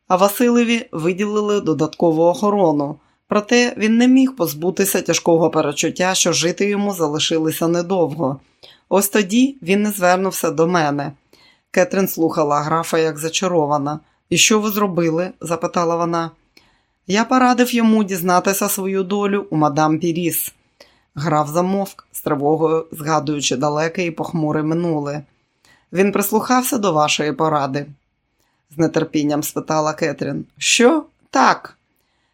а Василеві виділили додаткову охорону. Проте він не міг позбутися тяжкого перечуття, що жити йому залишилося недовго. Ось тоді він не звернувся до мене. Кетрін слухала графа як зачарована. І що ви зробили? запитала вона. Я порадив йому дізнатися свою долю у мадам Піріс. Граф замовк, з тривогою згадуючи далеке і похмуре минуле. Він прислухався до вашої поради, з нетерпінням спитала Кетрін. Що? Так.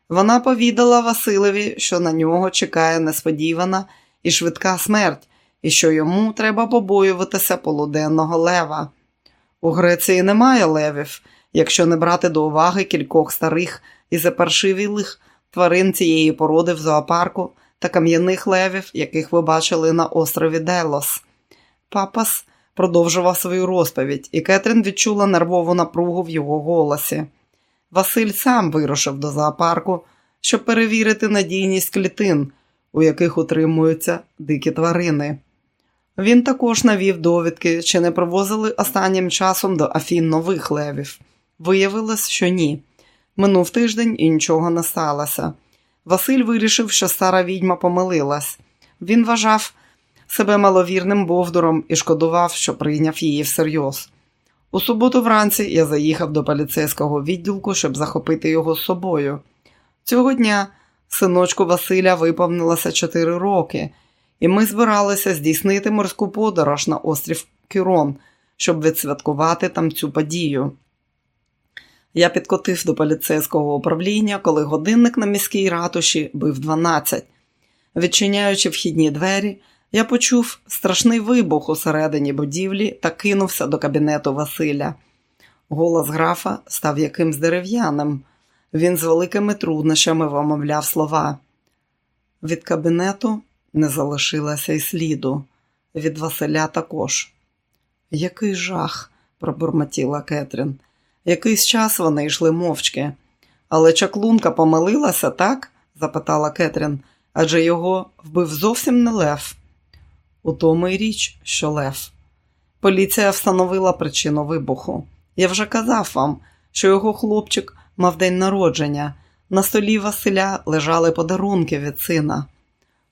Вона повідала Василеві, що на нього чекає несподівана і швидка смерть, і що йому треба побоюватися полуденного лева. У Греції немає левів, якщо не брати до уваги кількох старих і запершивілих тварин цієї породи в зоопарку та кам'яних левів, яких ви бачили на острові Делос. Папас продовжував свою розповідь, і Кетрін відчула нервову напругу в його голосі. Василь сам вирушив до зоопарку, щоб перевірити надійність клітин, у яких утримуються дикі тварини. Він також навів довідки, чи не привозили останнім часом до Афін нових левів. Виявилось, що ні. Минув тиждень і нічого не сталося. Василь вирішив, що стара відьма помилилась. Він вважав себе маловірним бовдуром і шкодував, що прийняв її всерйоз. У суботу вранці я заїхав до поліцейського відділку, щоб захопити його з собою. Цього дня синочку Василя виповнилося чотири роки, і ми збиралися здійснити морську подорож на острів Кюрон, щоб відсвяткувати там цю подію. Я підкотив до поліцейського управління, коли годинник на міській ратуші бив 12. Відчиняючи вхідні двері, я почув страшний вибух усередині будівлі та кинувся до кабінету Василя. Голос графа став якимсь дерев'яним. Він з великими труднощами вимовляв слова. Від кабінету не залишилося й сліду, від Василя також. Який жах, пробурмотіла Кетрін. Якийсь час вони йшли мовчки. Але чаклунка помилилася, так? запитала Кетрін, адже його вбив зовсім не Лев. У тому й річ, що Лев. Поліція встановила причину вибуху. Я вже казав вам, що його хлопчик мав день народження. На столі Василя лежали подарунки від сина.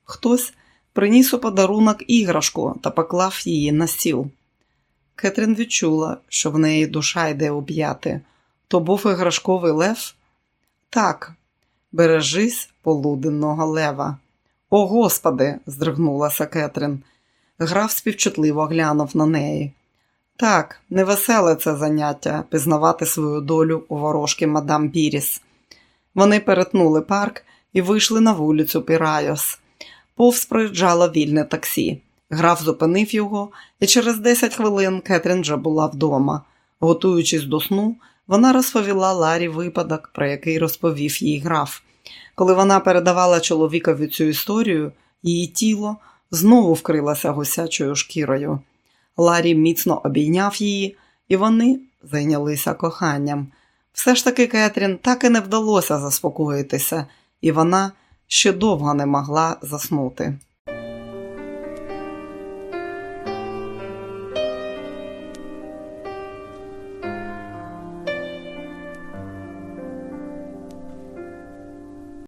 Хтось приніс у подарунок іграшку та поклав її на стіл. Кетрін відчула, що в неї душа йде об'яти. То був іграшковий лев? Так, бережись полуденного лева. О, Господи! здригнулася Кетрін. Граф співчутливо глянув на неї. Так, невеселе це заняття пізнавати свою долю у ворожки мадам Піріс. Вони перетнули парк і вийшли на вулицю Пірайос. Повз проїжджало вільне таксі. Граф зупинив його, і через 10 хвилин Кетрін вже була вдома. Готуючись до сну, вона розповіла Ларі випадок, про який розповів їй граф. Коли вона передавала чоловікові цю історію, її тіло знову вкрилася гусячою шкірою. Ларі міцно обійняв її, і вони зайнялися коханням. Все ж таки Кетрін так і не вдалося заспокоїтися, і вона ще довго не могла заснути.